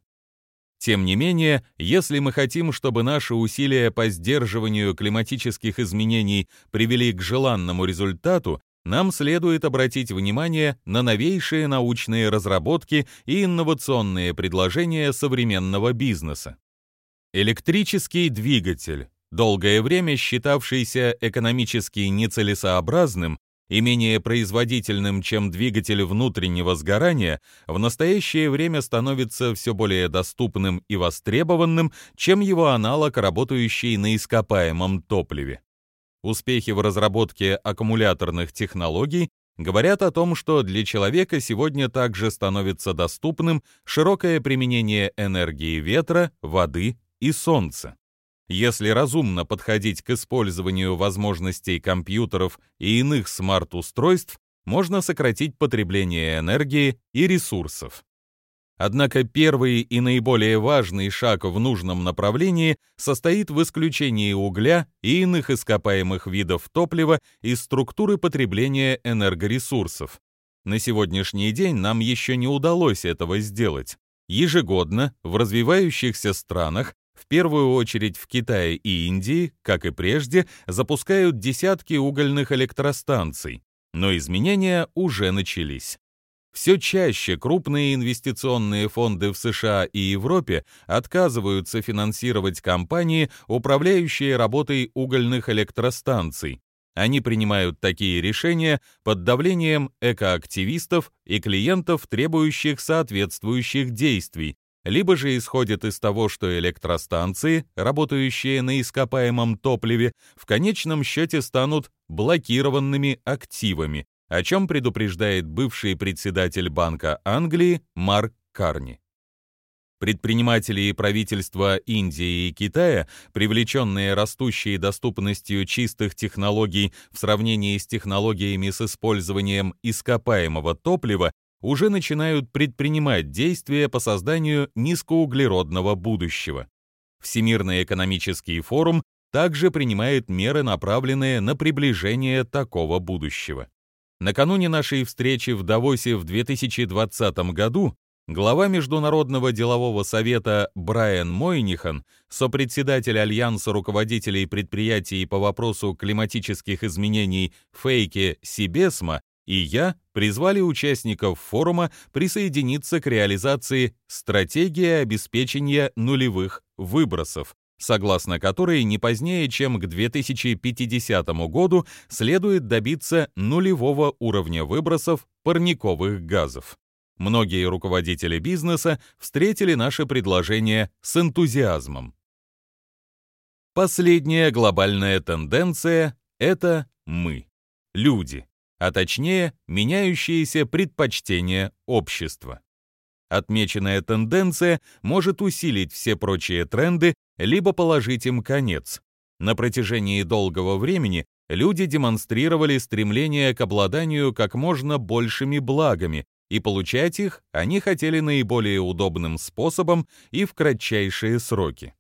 Тем не менее, если мы хотим, чтобы наши усилия по сдерживанию климатических изменений привели к желанному результату, нам следует обратить внимание на новейшие научные разработки и инновационные предложения современного бизнеса. Электрический двигатель долгое время считавшийся экономически нецелесообразным и менее производительным, чем двигатель внутреннего сгорания, в настоящее время становится все более доступным и востребованным, чем его аналог, работающий на ископаемом топливе. Успехи в разработке аккумуляторных технологий говорят о том, что для человека сегодня также становится доступным широкое применение энергии ветра, воды и солнца. Если разумно подходить к использованию возможностей компьютеров и иных смарт-устройств, можно сократить потребление энергии и ресурсов. Однако первый и наиболее важный шаг в нужном направлении состоит в исключении угля и иных ископаемых видов топлива из структуры потребления энергоресурсов. На сегодняшний день нам еще не удалось этого сделать. Ежегодно в развивающихся странах в первую очередь в Китае и Индии, как и прежде, запускают десятки угольных электростанций, но изменения уже начались. Все чаще крупные инвестиционные фонды в США и Европе отказываются финансировать компании, управляющие работой угольных электростанций. Они принимают такие решения под давлением экоактивистов и клиентов, требующих соответствующих действий, либо же исходит из того, что электростанции, работающие на ископаемом топливе, в конечном счете станут блокированными активами, о чем предупреждает бывший председатель Банка Англии Марк Карни. Предприниматели и правительства Индии и Китая, привлеченные растущей доступностью чистых технологий в сравнении с технологиями с использованием ископаемого топлива, уже начинают предпринимать действия по созданию низкоуглеродного будущего. Всемирный экономический форум также принимает меры, направленные на приближение такого будущего. Накануне нашей встречи в Давосе в 2020 году глава Международного делового совета Брайан Мойнихан, сопредседатель Альянса руководителей предприятий по вопросу климатических изменений Фейке Сибесма и я призвали участников форума присоединиться к реализации стратегии обеспечения нулевых выбросов, согласно которой не позднее, чем к 2050 году следует добиться нулевого уровня выбросов парниковых газов. Многие руководители бизнеса встретили наше предложение с энтузиазмом. Последняя глобальная тенденция — это мы, люди а точнее меняющиеся предпочтения общества. Отмеченная тенденция может усилить все прочие тренды, либо положить им конец. На протяжении долгого времени люди демонстрировали стремление к обладанию как можно большими благами, и получать их они хотели наиболее удобным способом и в кратчайшие сроки.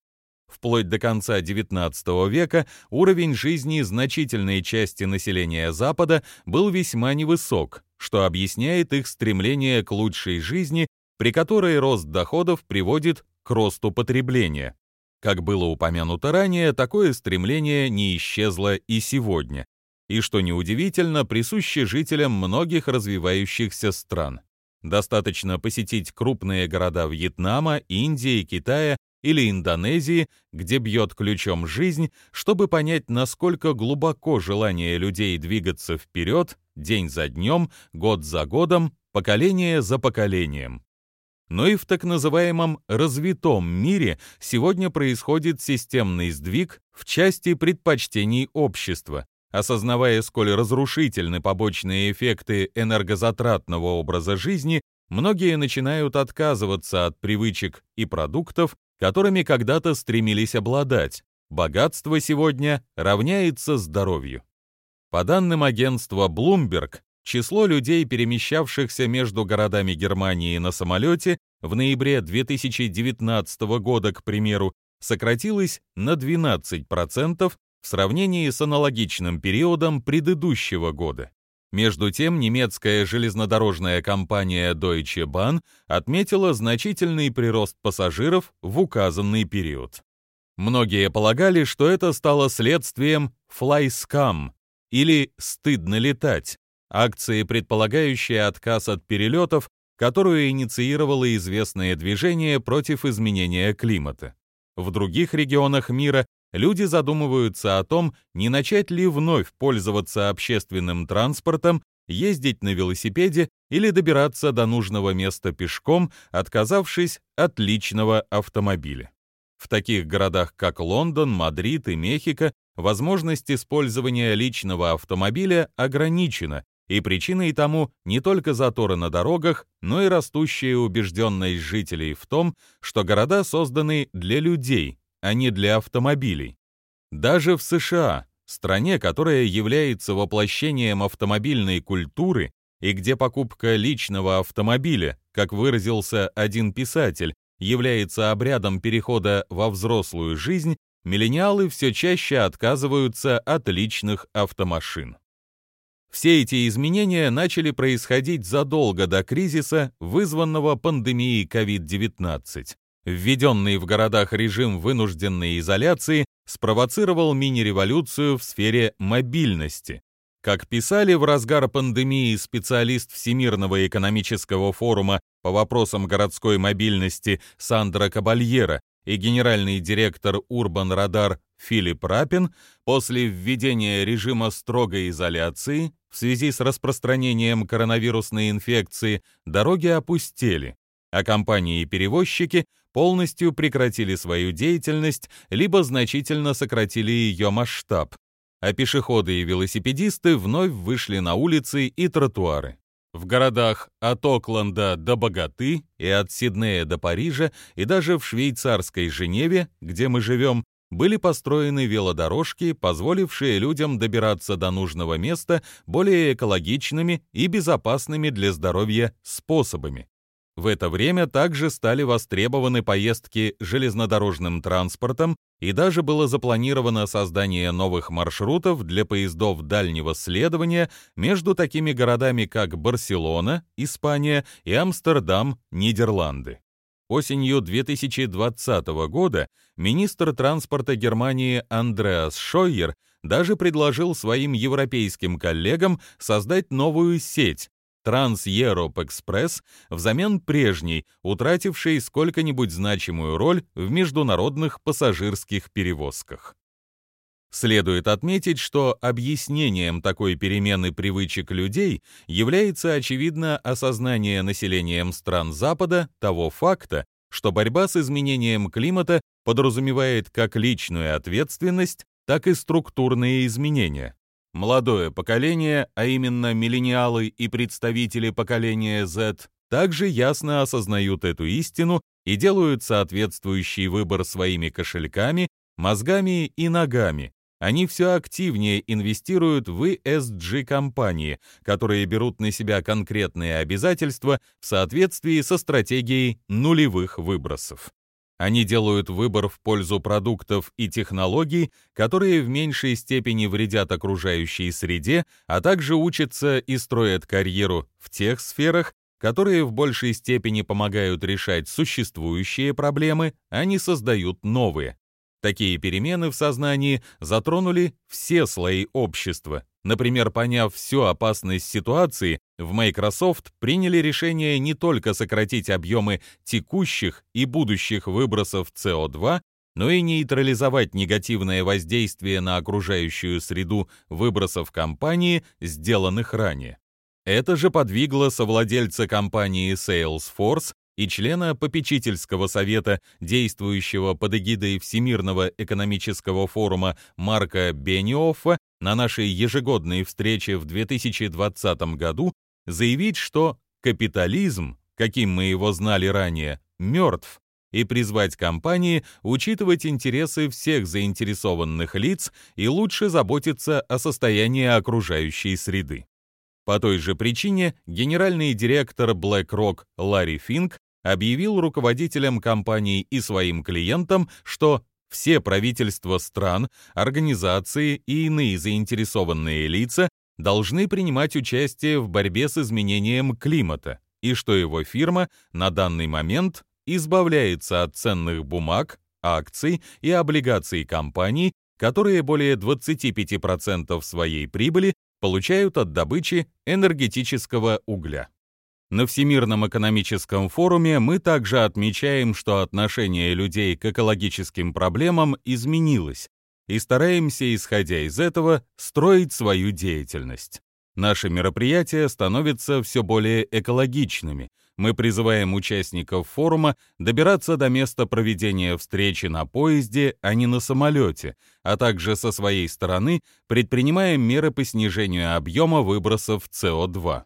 Вплоть до конца XIX века уровень жизни значительной части населения Запада был весьма невысок, что объясняет их стремление к лучшей жизни, при которой рост доходов приводит к росту потребления. Как было упомянуто ранее, такое стремление не исчезло и сегодня, и, что неудивительно, присуще жителям многих развивающихся стран. Достаточно посетить крупные города Вьетнама, Индии, Китая или Индонезии, где бьет ключом жизнь, чтобы понять, насколько глубоко желание людей двигаться вперед день за днем, год за годом, поколение за поколением. Но и в так называемом «развитом мире» сегодня происходит системный сдвиг в части предпочтений общества, осознавая, сколь разрушительны побочные эффекты энергозатратного образа жизни, многие начинают отказываться от привычек и продуктов, которыми когда-то стремились обладать. Богатство сегодня равняется здоровью. По данным агентства Bloomberg, число людей, перемещавшихся между городами Германии на самолете, в ноябре 2019 года, к примеру, сократилось на 12% в сравнении с аналогичным периодом предыдущего года. Между тем, немецкая железнодорожная компания Deutsche Bahn отметила значительный прирост пассажиров в указанный период. Многие полагали, что это стало следствием FlyScam или «стыдно летать», акции, предполагающие отказ от перелетов, которую инициировало известное движение против изменения климата. В других регионах мира люди задумываются о том, не начать ли вновь пользоваться общественным транспортом, ездить на велосипеде или добираться до нужного места пешком, отказавшись от личного автомобиля. В таких городах, как Лондон, Мадрид и Мехико, возможность использования личного автомобиля ограничена, и причиной тому не только заторы на дорогах, но и растущая убежденность жителей в том, что города созданы для людей, а не для автомобилей. Даже в США, стране, которая является воплощением автомобильной культуры и где покупка личного автомобиля, как выразился один писатель, является обрядом перехода во взрослую жизнь, миллениалы все чаще отказываются от личных автомашин. Все эти изменения начали происходить задолго до кризиса, вызванного пандемией COVID-19. Введенный в городах режим вынужденной изоляции спровоцировал мини-революцию в сфере мобильности. Как писали в разгар пандемии специалист Всемирного экономического форума по вопросам городской мобильности Сандра Кабальера и генеральный директор Urban Radar Филипп Рапин, после введения режима строгой изоляции в связи с распространением коронавирусной инфекции дороги опустели, а компании-перевозчики полностью прекратили свою деятельность либо значительно сократили ее масштаб, а пешеходы и велосипедисты вновь вышли на улицы и тротуары. В городах от Окленда до Богаты и от Сиднея до Парижа и даже в швейцарской Женеве, где мы живем, были построены велодорожки, позволившие людям добираться до нужного места более экологичными и безопасными для здоровья способами. В это время также стали востребованы поездки железнодорожным транспортом и даже было запланировано создание новых маршрутов для поездов дальнего следования между такими городами, как Барселона, Испания и Амстердам, Нидерланды. Осенью 2020 года министр транспорта Германии Андреас Шойер даже предложил своим европейским коллегам создать новую сеть, Транс-Ероп Экспресс взамен прежней, утратившей сколько-нибудь значимую роль в международных пассажирских перевозках. Следует отметить, что объяснением такой перемены привычек людей является очевидно осознание населением стран Запада того факта, что борьба с изменением климата подразумевает как личную ответственность, так и структурные изменения. Молодое поколение, а именно миллениалы и представители поколения Z, также ясно осознают эту истину и делают соответствующий выбор своими кошельками, мозгами и ногами. Они все активнее инвестируют в ESG-компании, которые берут на себя конкретные обязательства в соответствии со стратегией нулевых выбросов. Они делают выбор в пользу продуктов и технологий, которые в меньшей степени вредят окружающей среде, а также учатся и строят карьеру в тех сферах, которые в большей степени помогают решать существующие проблемы, а не создают новые. Такие перемены в сознании затронули все слои общества. Например, поняв всю опасность ситуации, в Microsoft приняли решение не только сократить объемы текущих и будущих выбросов СО2, но и нейтрализовать негативное воздействие на окружающую среду выбросов компании, сделанных ранее. Это же подвигло совладельца компании Salesforce и члена попечительского совета, действующего под эгидой Всемирного экономического форума Марка Бениоффа на нашей ежегодной встрече в 2020 году заявить, что капитализм, каким мы его знали ранее, мертв, и призвать компании учитывать интересы всех заинтересованных лиц и лучше заботиться о состоянии окружающей среды. По той же причине генеральный директор BlackRock Ларри Финк объявил руководителям компаний и своим клиентам, что все правительства стран, организации и иные заинтересованные лица должны принимать участие в борьбе с изменением климата, и что его фирма на данный момент избавляется от ценных бумаг, акций и облигаций компаний, которые более 25% своей прибыли получают от добычи энергетического угля. На Всемирном экономическом форуме мы также отмечаем, что отношение людей к экологическим проблемам изменилось, и стараемся, исходя из этого, строить свою деятельность. Наши мероприятия становятся все более экологичными. Мы призываем участников форума добираться до места проведения встречи на поезде, а не на самолете, а также со своей стороны предпринимаем меры по снижению объема выбросов СО2.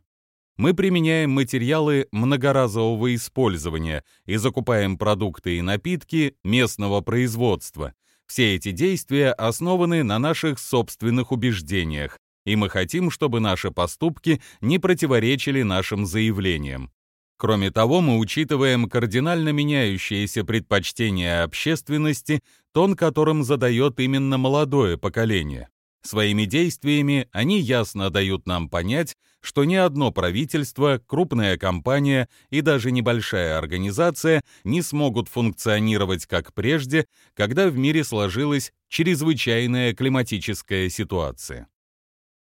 Мы применяем материалы многоразового использования и закупаем продукты и напитки местного производства. Все эти действия основаны на наших собственных убеждениях, и мы хотим, чтобы наши поступки не противоречили нашим заявлениям. Кроме того, мы учитываем кардинально меняющиеся предпочтения общественности, тон которым задает именно молодое поколение. Своими действиями они ясно дают нам понять, что ни одно правительство, крупная компания и даже небольшая организация не смогут функционировать как прежде, когда в мире сложилась чрезвычайная климатическая ситуация.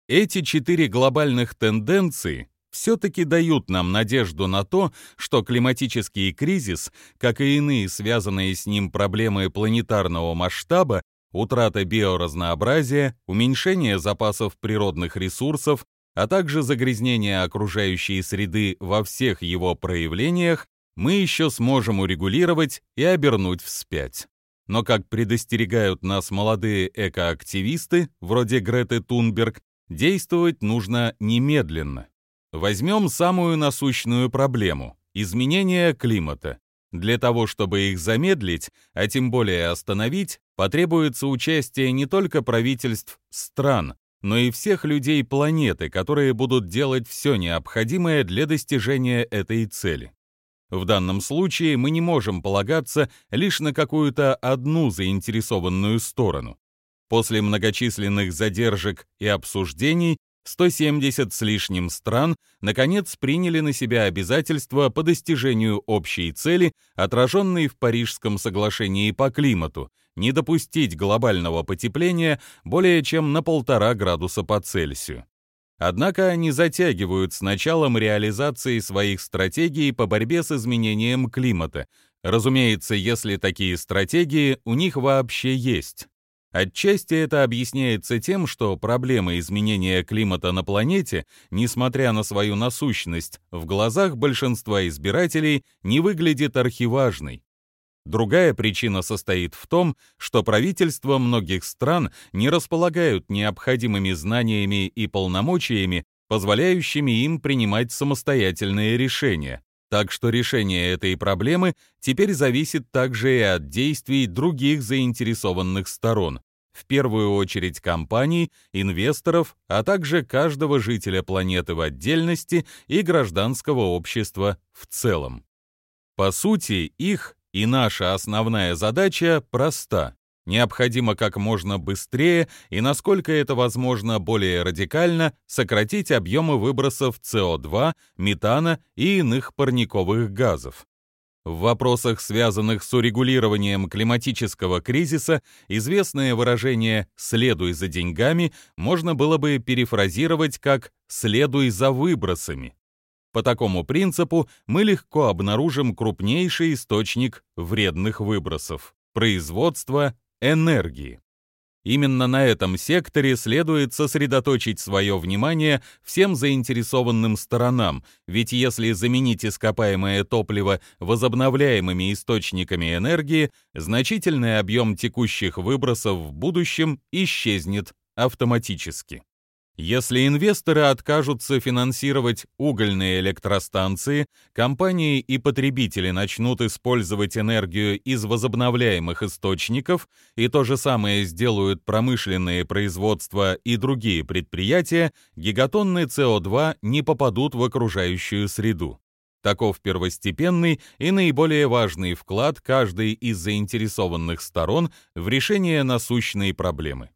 Эти четыре глобальных тенденции все-таки дают нам надежду на то, что климатический кризис, как и иные связанные с ним проблемы планетарного масштаба, утрата биоразнообразия, уменьшение запасов природных ресурсов, а также загрязнение окружающей среды во всех его проявлениях, мы еще сможем урегулировать и обернуть вспять. Но, как предостерегают нас молодые экоактивисты, вроде Греты Тунберг, Действовать нужно немедленно. Возьмем самую насущную проблему – изменение климата. Для того, чтобы их замедлить, а тем более остановить, потребуется участие не только правительств стран, но и всех людей планеты, которые будут делать все необходимое для достижения этой цели. В данном случае мы не можем полагаться лишь на какую-то одну заинтересованную сторону. После многочисленных задержек и обсуждений 170 с лишним стран наконец приняли на себя обязательства по достижению общей цели, отраженной в Парижском соглашении по климату, не допустить глобального потепления более чем на полтора градуса по Цельсию. Однако они затягивают с началом реализации своих стратегий по борьбе с изменением климата, разумеется, если такие стратегии у них вообще есть. Отчасти это объясняется тем, что проблема изменения климата на планете, несмотря на свою насущность, в глазах большинства избирателей не выглядит архиважной. Другая причина состоит в том, что правительства многих стран не располагают необходимыми знаниями и полномочиями, позволяющими им принимать самостоятельные решения. Так что решение этой проблемы теперь зависит также и от действий других заинтересованных сторон, в первую очередь компаний, инвесторов, а также каждого жителя планеты в отдельности и гражданского общества в целом. По сути, их и наша основная задача проста. Необходимо как можно быстрее и, насколько это возможно, более радикально сократить объемы выбросов СО2, метана и иных парниковых газов. В вопросах, связанных с урегулированием климатического кризиса, известное выражение «следуй за деньгами» можно было бы перефразировать как «следуй за выбросами». По такому принципу мы легко обнаружим крупнейший источник вредных выбросов – производство энергии. Именно на этом секторе следует сосредоточить свое внимание всем заинтересованным сторонам, ведь если заменить ископаемое топливо возобновляемыми источниками энергии, значительный объем текущих выбросов в будущем исчезнет автоматически. Если инвесторы откажутся финансировать угольные электростанции, компании и потребители начнут использовать энергию из возобновляемых источников, и то же самое сделают промышленные производства и другие предприятия, гигатонны СО2 не попадут в окружающую среду. Таков первостепенный и наиболее важный вклад каждой из заинтересованных сторон в решение насущной проблемы.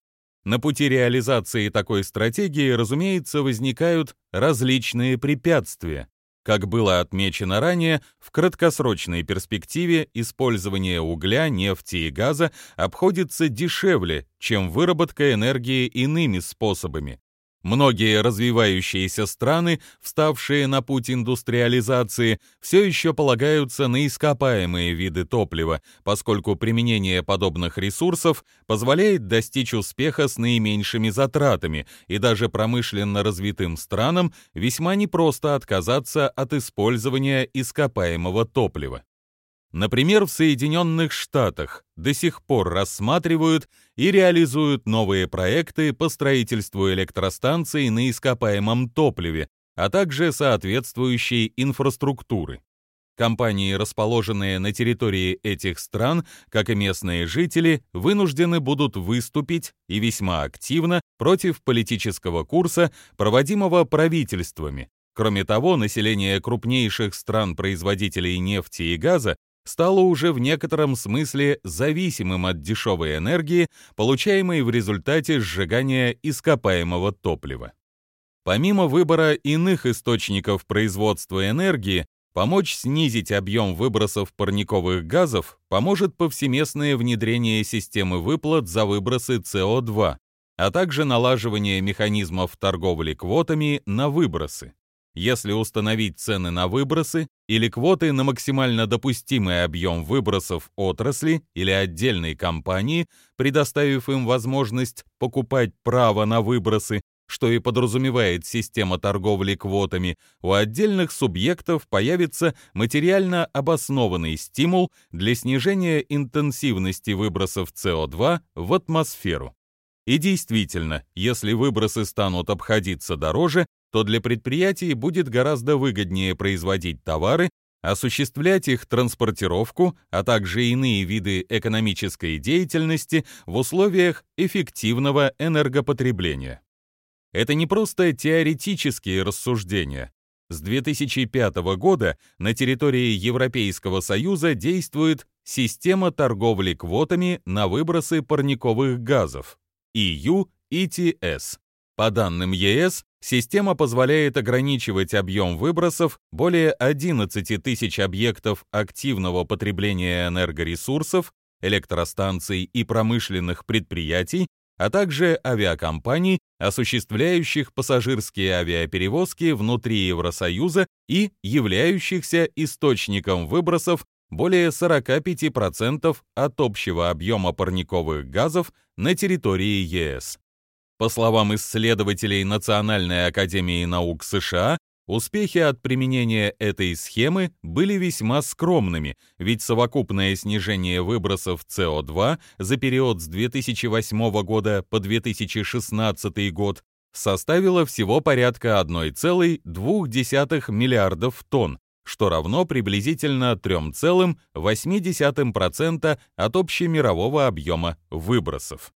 На пути реализации такой стратегии, разумеется, возникают различные препятствия. Как было отмечено ранее, в краткосрочной перспективе использование угля, нефти и газа обходится дешевле, чем выработка энергии иными способами. Многие развивающиеся страны, вставшие на путь индустриализации, все еще полагаются на ископаемые виды топлива, поскольку применение подобных ресурсов позволяет достичь успеха с наименьшими затратами, и даже промышленно развитым странам весьма непросто отказаться от использования ископаемого топлива. Например, в Соединенных Штатах до сих пор рассматривают и реализуют новые проекты по строительству электростанций на ископаемом топливе, а также соответствующей инфраструктуры. Компании, расположенные на территории этих стран, как и местные жители, вынуждены будут выступить и весьма активно против политического курса, проводимого правительствами. Кроме того, население крупнейших стран-производителей нефти и газа стало уже в некотором смысле зависимым от дешевой энергии, получаемой в результате сжигания ископаемого топлива. Помимо выбора иных источников производства энергии, помочь снизить объем выбросов парниковых газов поможет повсеместное внедрение системы выплат за выбросы СО2, а также налаживание механизмов торговли квотами на выбросы. Если установить цены на выбросы или квоты на максимально допустимый объем выбросов отрасли или отдельной компании, предоставив им возможность покупать право на выбросы, что и подразумевает система торговли квотами, у отдельных субъектов появится материально обоснованный стимул для снижения интенсивности выбросов СО2 в атмосферу. И действительно, если выбросы станут обходиться дороже, то для предприятий будет гораздо выгоднее производить товары, осуществлять их транспортировку, а также иные виды экономической деятельности в условиях эффективного энергопотребления. Это не просто теоретические рассуждения. С 2005 года на территории Европейского Союза действует система торговли квотами на выбросы парниковых газов EU ETS. По данным ЕС, Система позволяет ограничивать объем выбросов более 11 тысяч объектов активного потребления энергоресурсов, электростанций и промышленных предприятий, а также авиакомпаний, осуществляющих пассажирские авиаперевозки внутри Евросоюза и являющихся источником выбросов более 45% от общего объема парниковых газов на территории ЕС. По словам исследователей Национальной академии наук США, успехи от применения этой схемы были весьма скромными, ведь совокупное снижение выбросов СО2 за период с 2008 года по 2016 год составило всего порядка 1,2 миллиардов тонн, что равно приблизительно 3,8% от общемирового объема выбросов.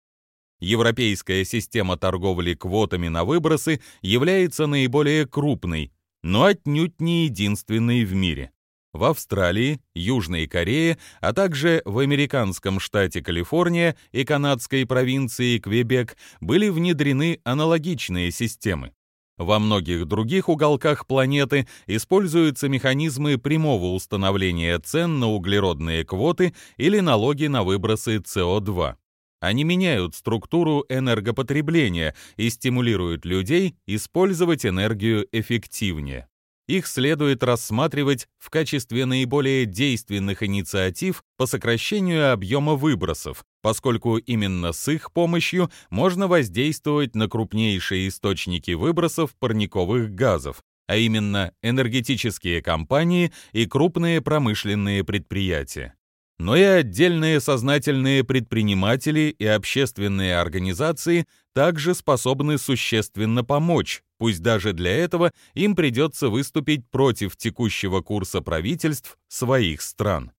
Европейская система торговли квотами на выбросы является наиболее крупной, но отнюдь не единственной в мире. В Австралии, Южной Корее, а также в американском штате Калифорния и канадской провинции Квебек были внедрены аналогичные системы. Во многих других уголках планеты используются механизмы прямого установления цен на углеродные квоты или налоги на выбросы СО2. Они меняют структуру энергопотребления и стимулируют людей использовать энергию эффективнее. Их следует рассматривать в качестве наиболее действенных инициатив по сокращению объема выбросов, поскольку именно с их помощью можно воздействовать на крупнейшие источники выбросов парниковых газов, а именно энергетические компании и крупные промышленные предприятия но и отдельные сознательные предприниматели и общественные организации также способны существенно помочь, пусть даже для этого им придется выступить против текущего курса правительств своих стран.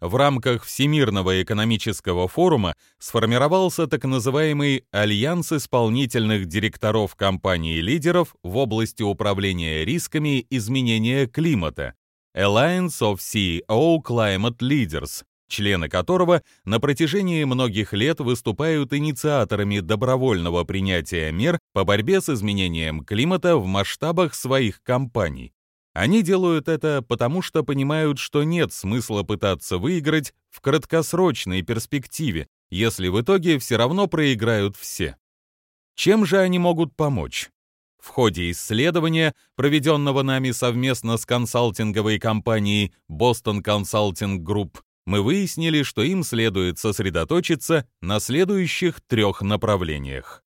В рамках Всемирного экономического форума сформировался так называемый Альянс исполнительных директоров компаний-лидеров в области управления рисками изменения климата, Alliance of CEO Climate Leaders, члены которого на протяжении многих лет выступают инициаторами добровольного принятия мер по борьбе с изменением климата в масштабах своих компаний. Они делают это потому, что понимают, что нет смысла пытаться выиграть в краткосрочной перспективе, если в итоге все равно проиграют все. Чем же они могут помочь? В ходе исследования, проведенного нами совместно с консалтинговой компанией Boston Consulting Group, мы выяснили, что им следует сосредоточиться на следующих трех направлениях.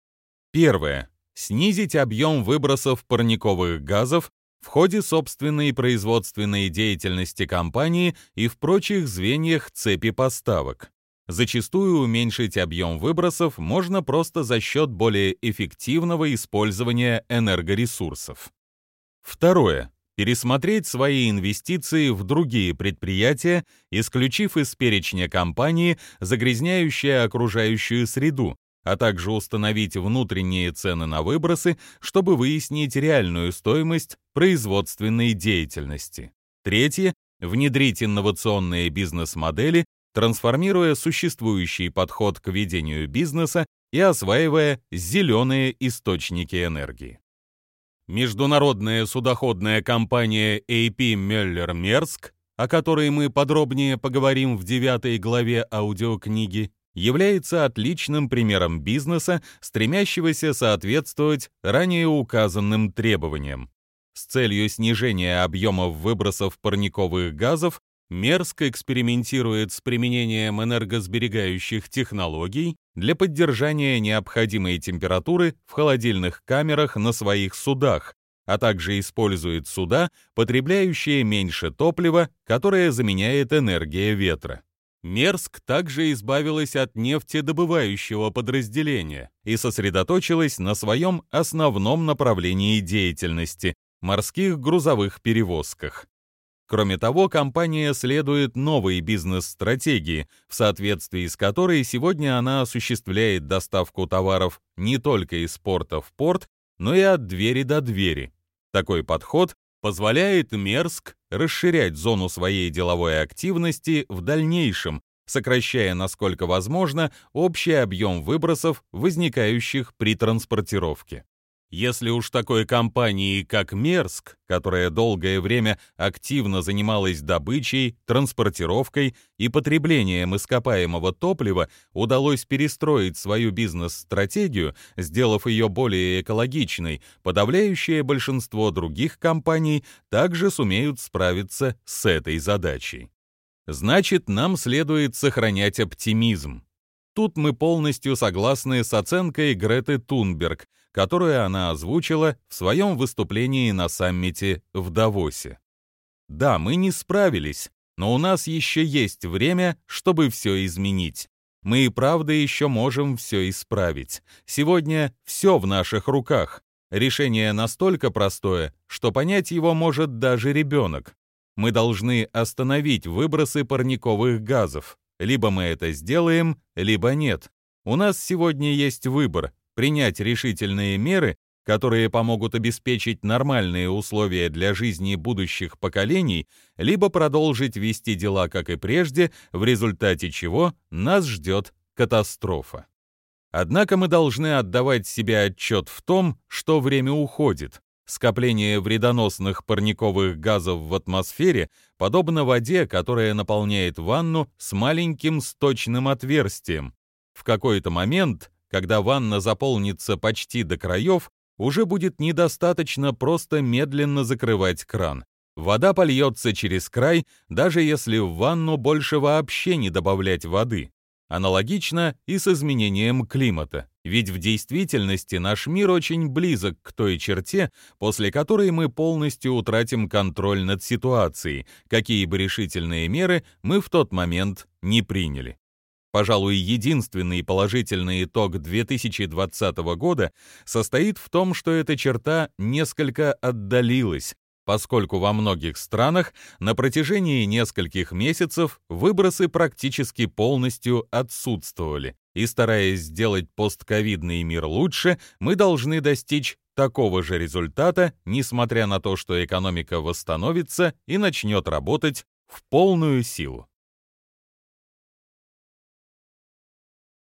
Первое. Снизить объем выбросов парниковых газов в ходе собственной производственной деятельности компании и в прочих звеньях цепи поставок. Зачастую уменьшить объем выбросов можно просто за счет более эффективного использования энергоресурсов. Второе. Пересмотреть свои инвестиции в другие предприятия, исключив из перечня компании, загрязняющие окружающую среду, а также установить внутренние цены на выбросы, чтобы выяснить реальную стоимость производственной деятельности. Третье – внедрить инновационные бизнес-модели, трансформируя существующий подход к ведению бизнеса и осваивая зеленые источники энергии. Международная судоходная компания AP Möller Maersk, о которой мы подробнее поговорим в девятой главе аудиокниги, является отличным примером бизнеса, стремящегося соответствовать ранее указанным требованиям. С целью снижения объемов выбросов парниковых газов Мерск экспериментирует с применением энергосберегающих технологий для поддержания необходимой температуры в холодильных камерах на своих судах, а также использует суда, потребляющие меньше топлива, которое заменяет энергия ветра. Мерск также избавилась от нефтедобывающего подразделения и сосредоточилась на своем основном направлении деятельности – морских грузовых перевозках. Кроме того, компания следует новой бизнес-стратегии, в соответствии с которой сегодня она осуществляет доставку товаров не только из порта в порт, но и от двери до двери. Такой подход позволяет Мерск расширять зону своей деловой активности в дальнейшем, сокращая, насколько возможно, общий объем выбросов, возникающих при транспортировке. Если уж такой компании, как Мерск, которая долгое время активно занималась добычей, транспортировкой и потреблением ископаемого топлива, удалось перестроить свою бизнес-стратегию, сделав ее более экологичной, подавляющее большинство других компаний также сумеют справиться с этой задачей. Значит, нам следует сохранять оптимизм. Тут мы полностью согласны с оценкой Греты Тунберг, которую она озвучила в своем выступлении на саммите в Давосе. Да, мы не справились, но у нас еще есть время, чтобы все изменить. Мы и правда еще можем все исправить. Сегодня все в наших руках. Решение настолько простое, что понять его может даже ребенок. Мы должны остановить выбросы парниковых газов. Либо мы это сделаем, либо нет. У нас сегодня есть выбор – принять решительные меры, которые помогут обеспечить нормальные условия для жизни будущих поколений, либо продолжить вести дела, как и прежде, в результате чего нас ждет катастрофа. Однако мы должны отдавать себе отчет в том, что время уходит. Скопление вредоносных парниковых газов в атмосфере подобно воде, которая наполняет ванну с маленьким сточным отверстием. В какой-то момент, когда ванна заполнится почти до краев, уже будет недостаточно просто медленно закрывать кран. Вода польется через край, даже если в ванну больше вообще не добавлять воды. Аналогично и с изменением климата. Ведь в действительности наш мир очень близок к той черте, после которой мы полностью утратим контроль над ситуацией, какие бы решительные меры мы в тот момент не приняли. Пожалуй, единственный положительный итог 2020 года состоит в том, что эта черта несколько отдалилась, поскольку во многих странах на протяжении нескольких месяцев выбросы практически полностью отсутствовали. И стараясь сделать постковидный мир лучше, мы должны достичь такого же результата, несмотря на то, что экономика восстановится и начнет работать в полную силу.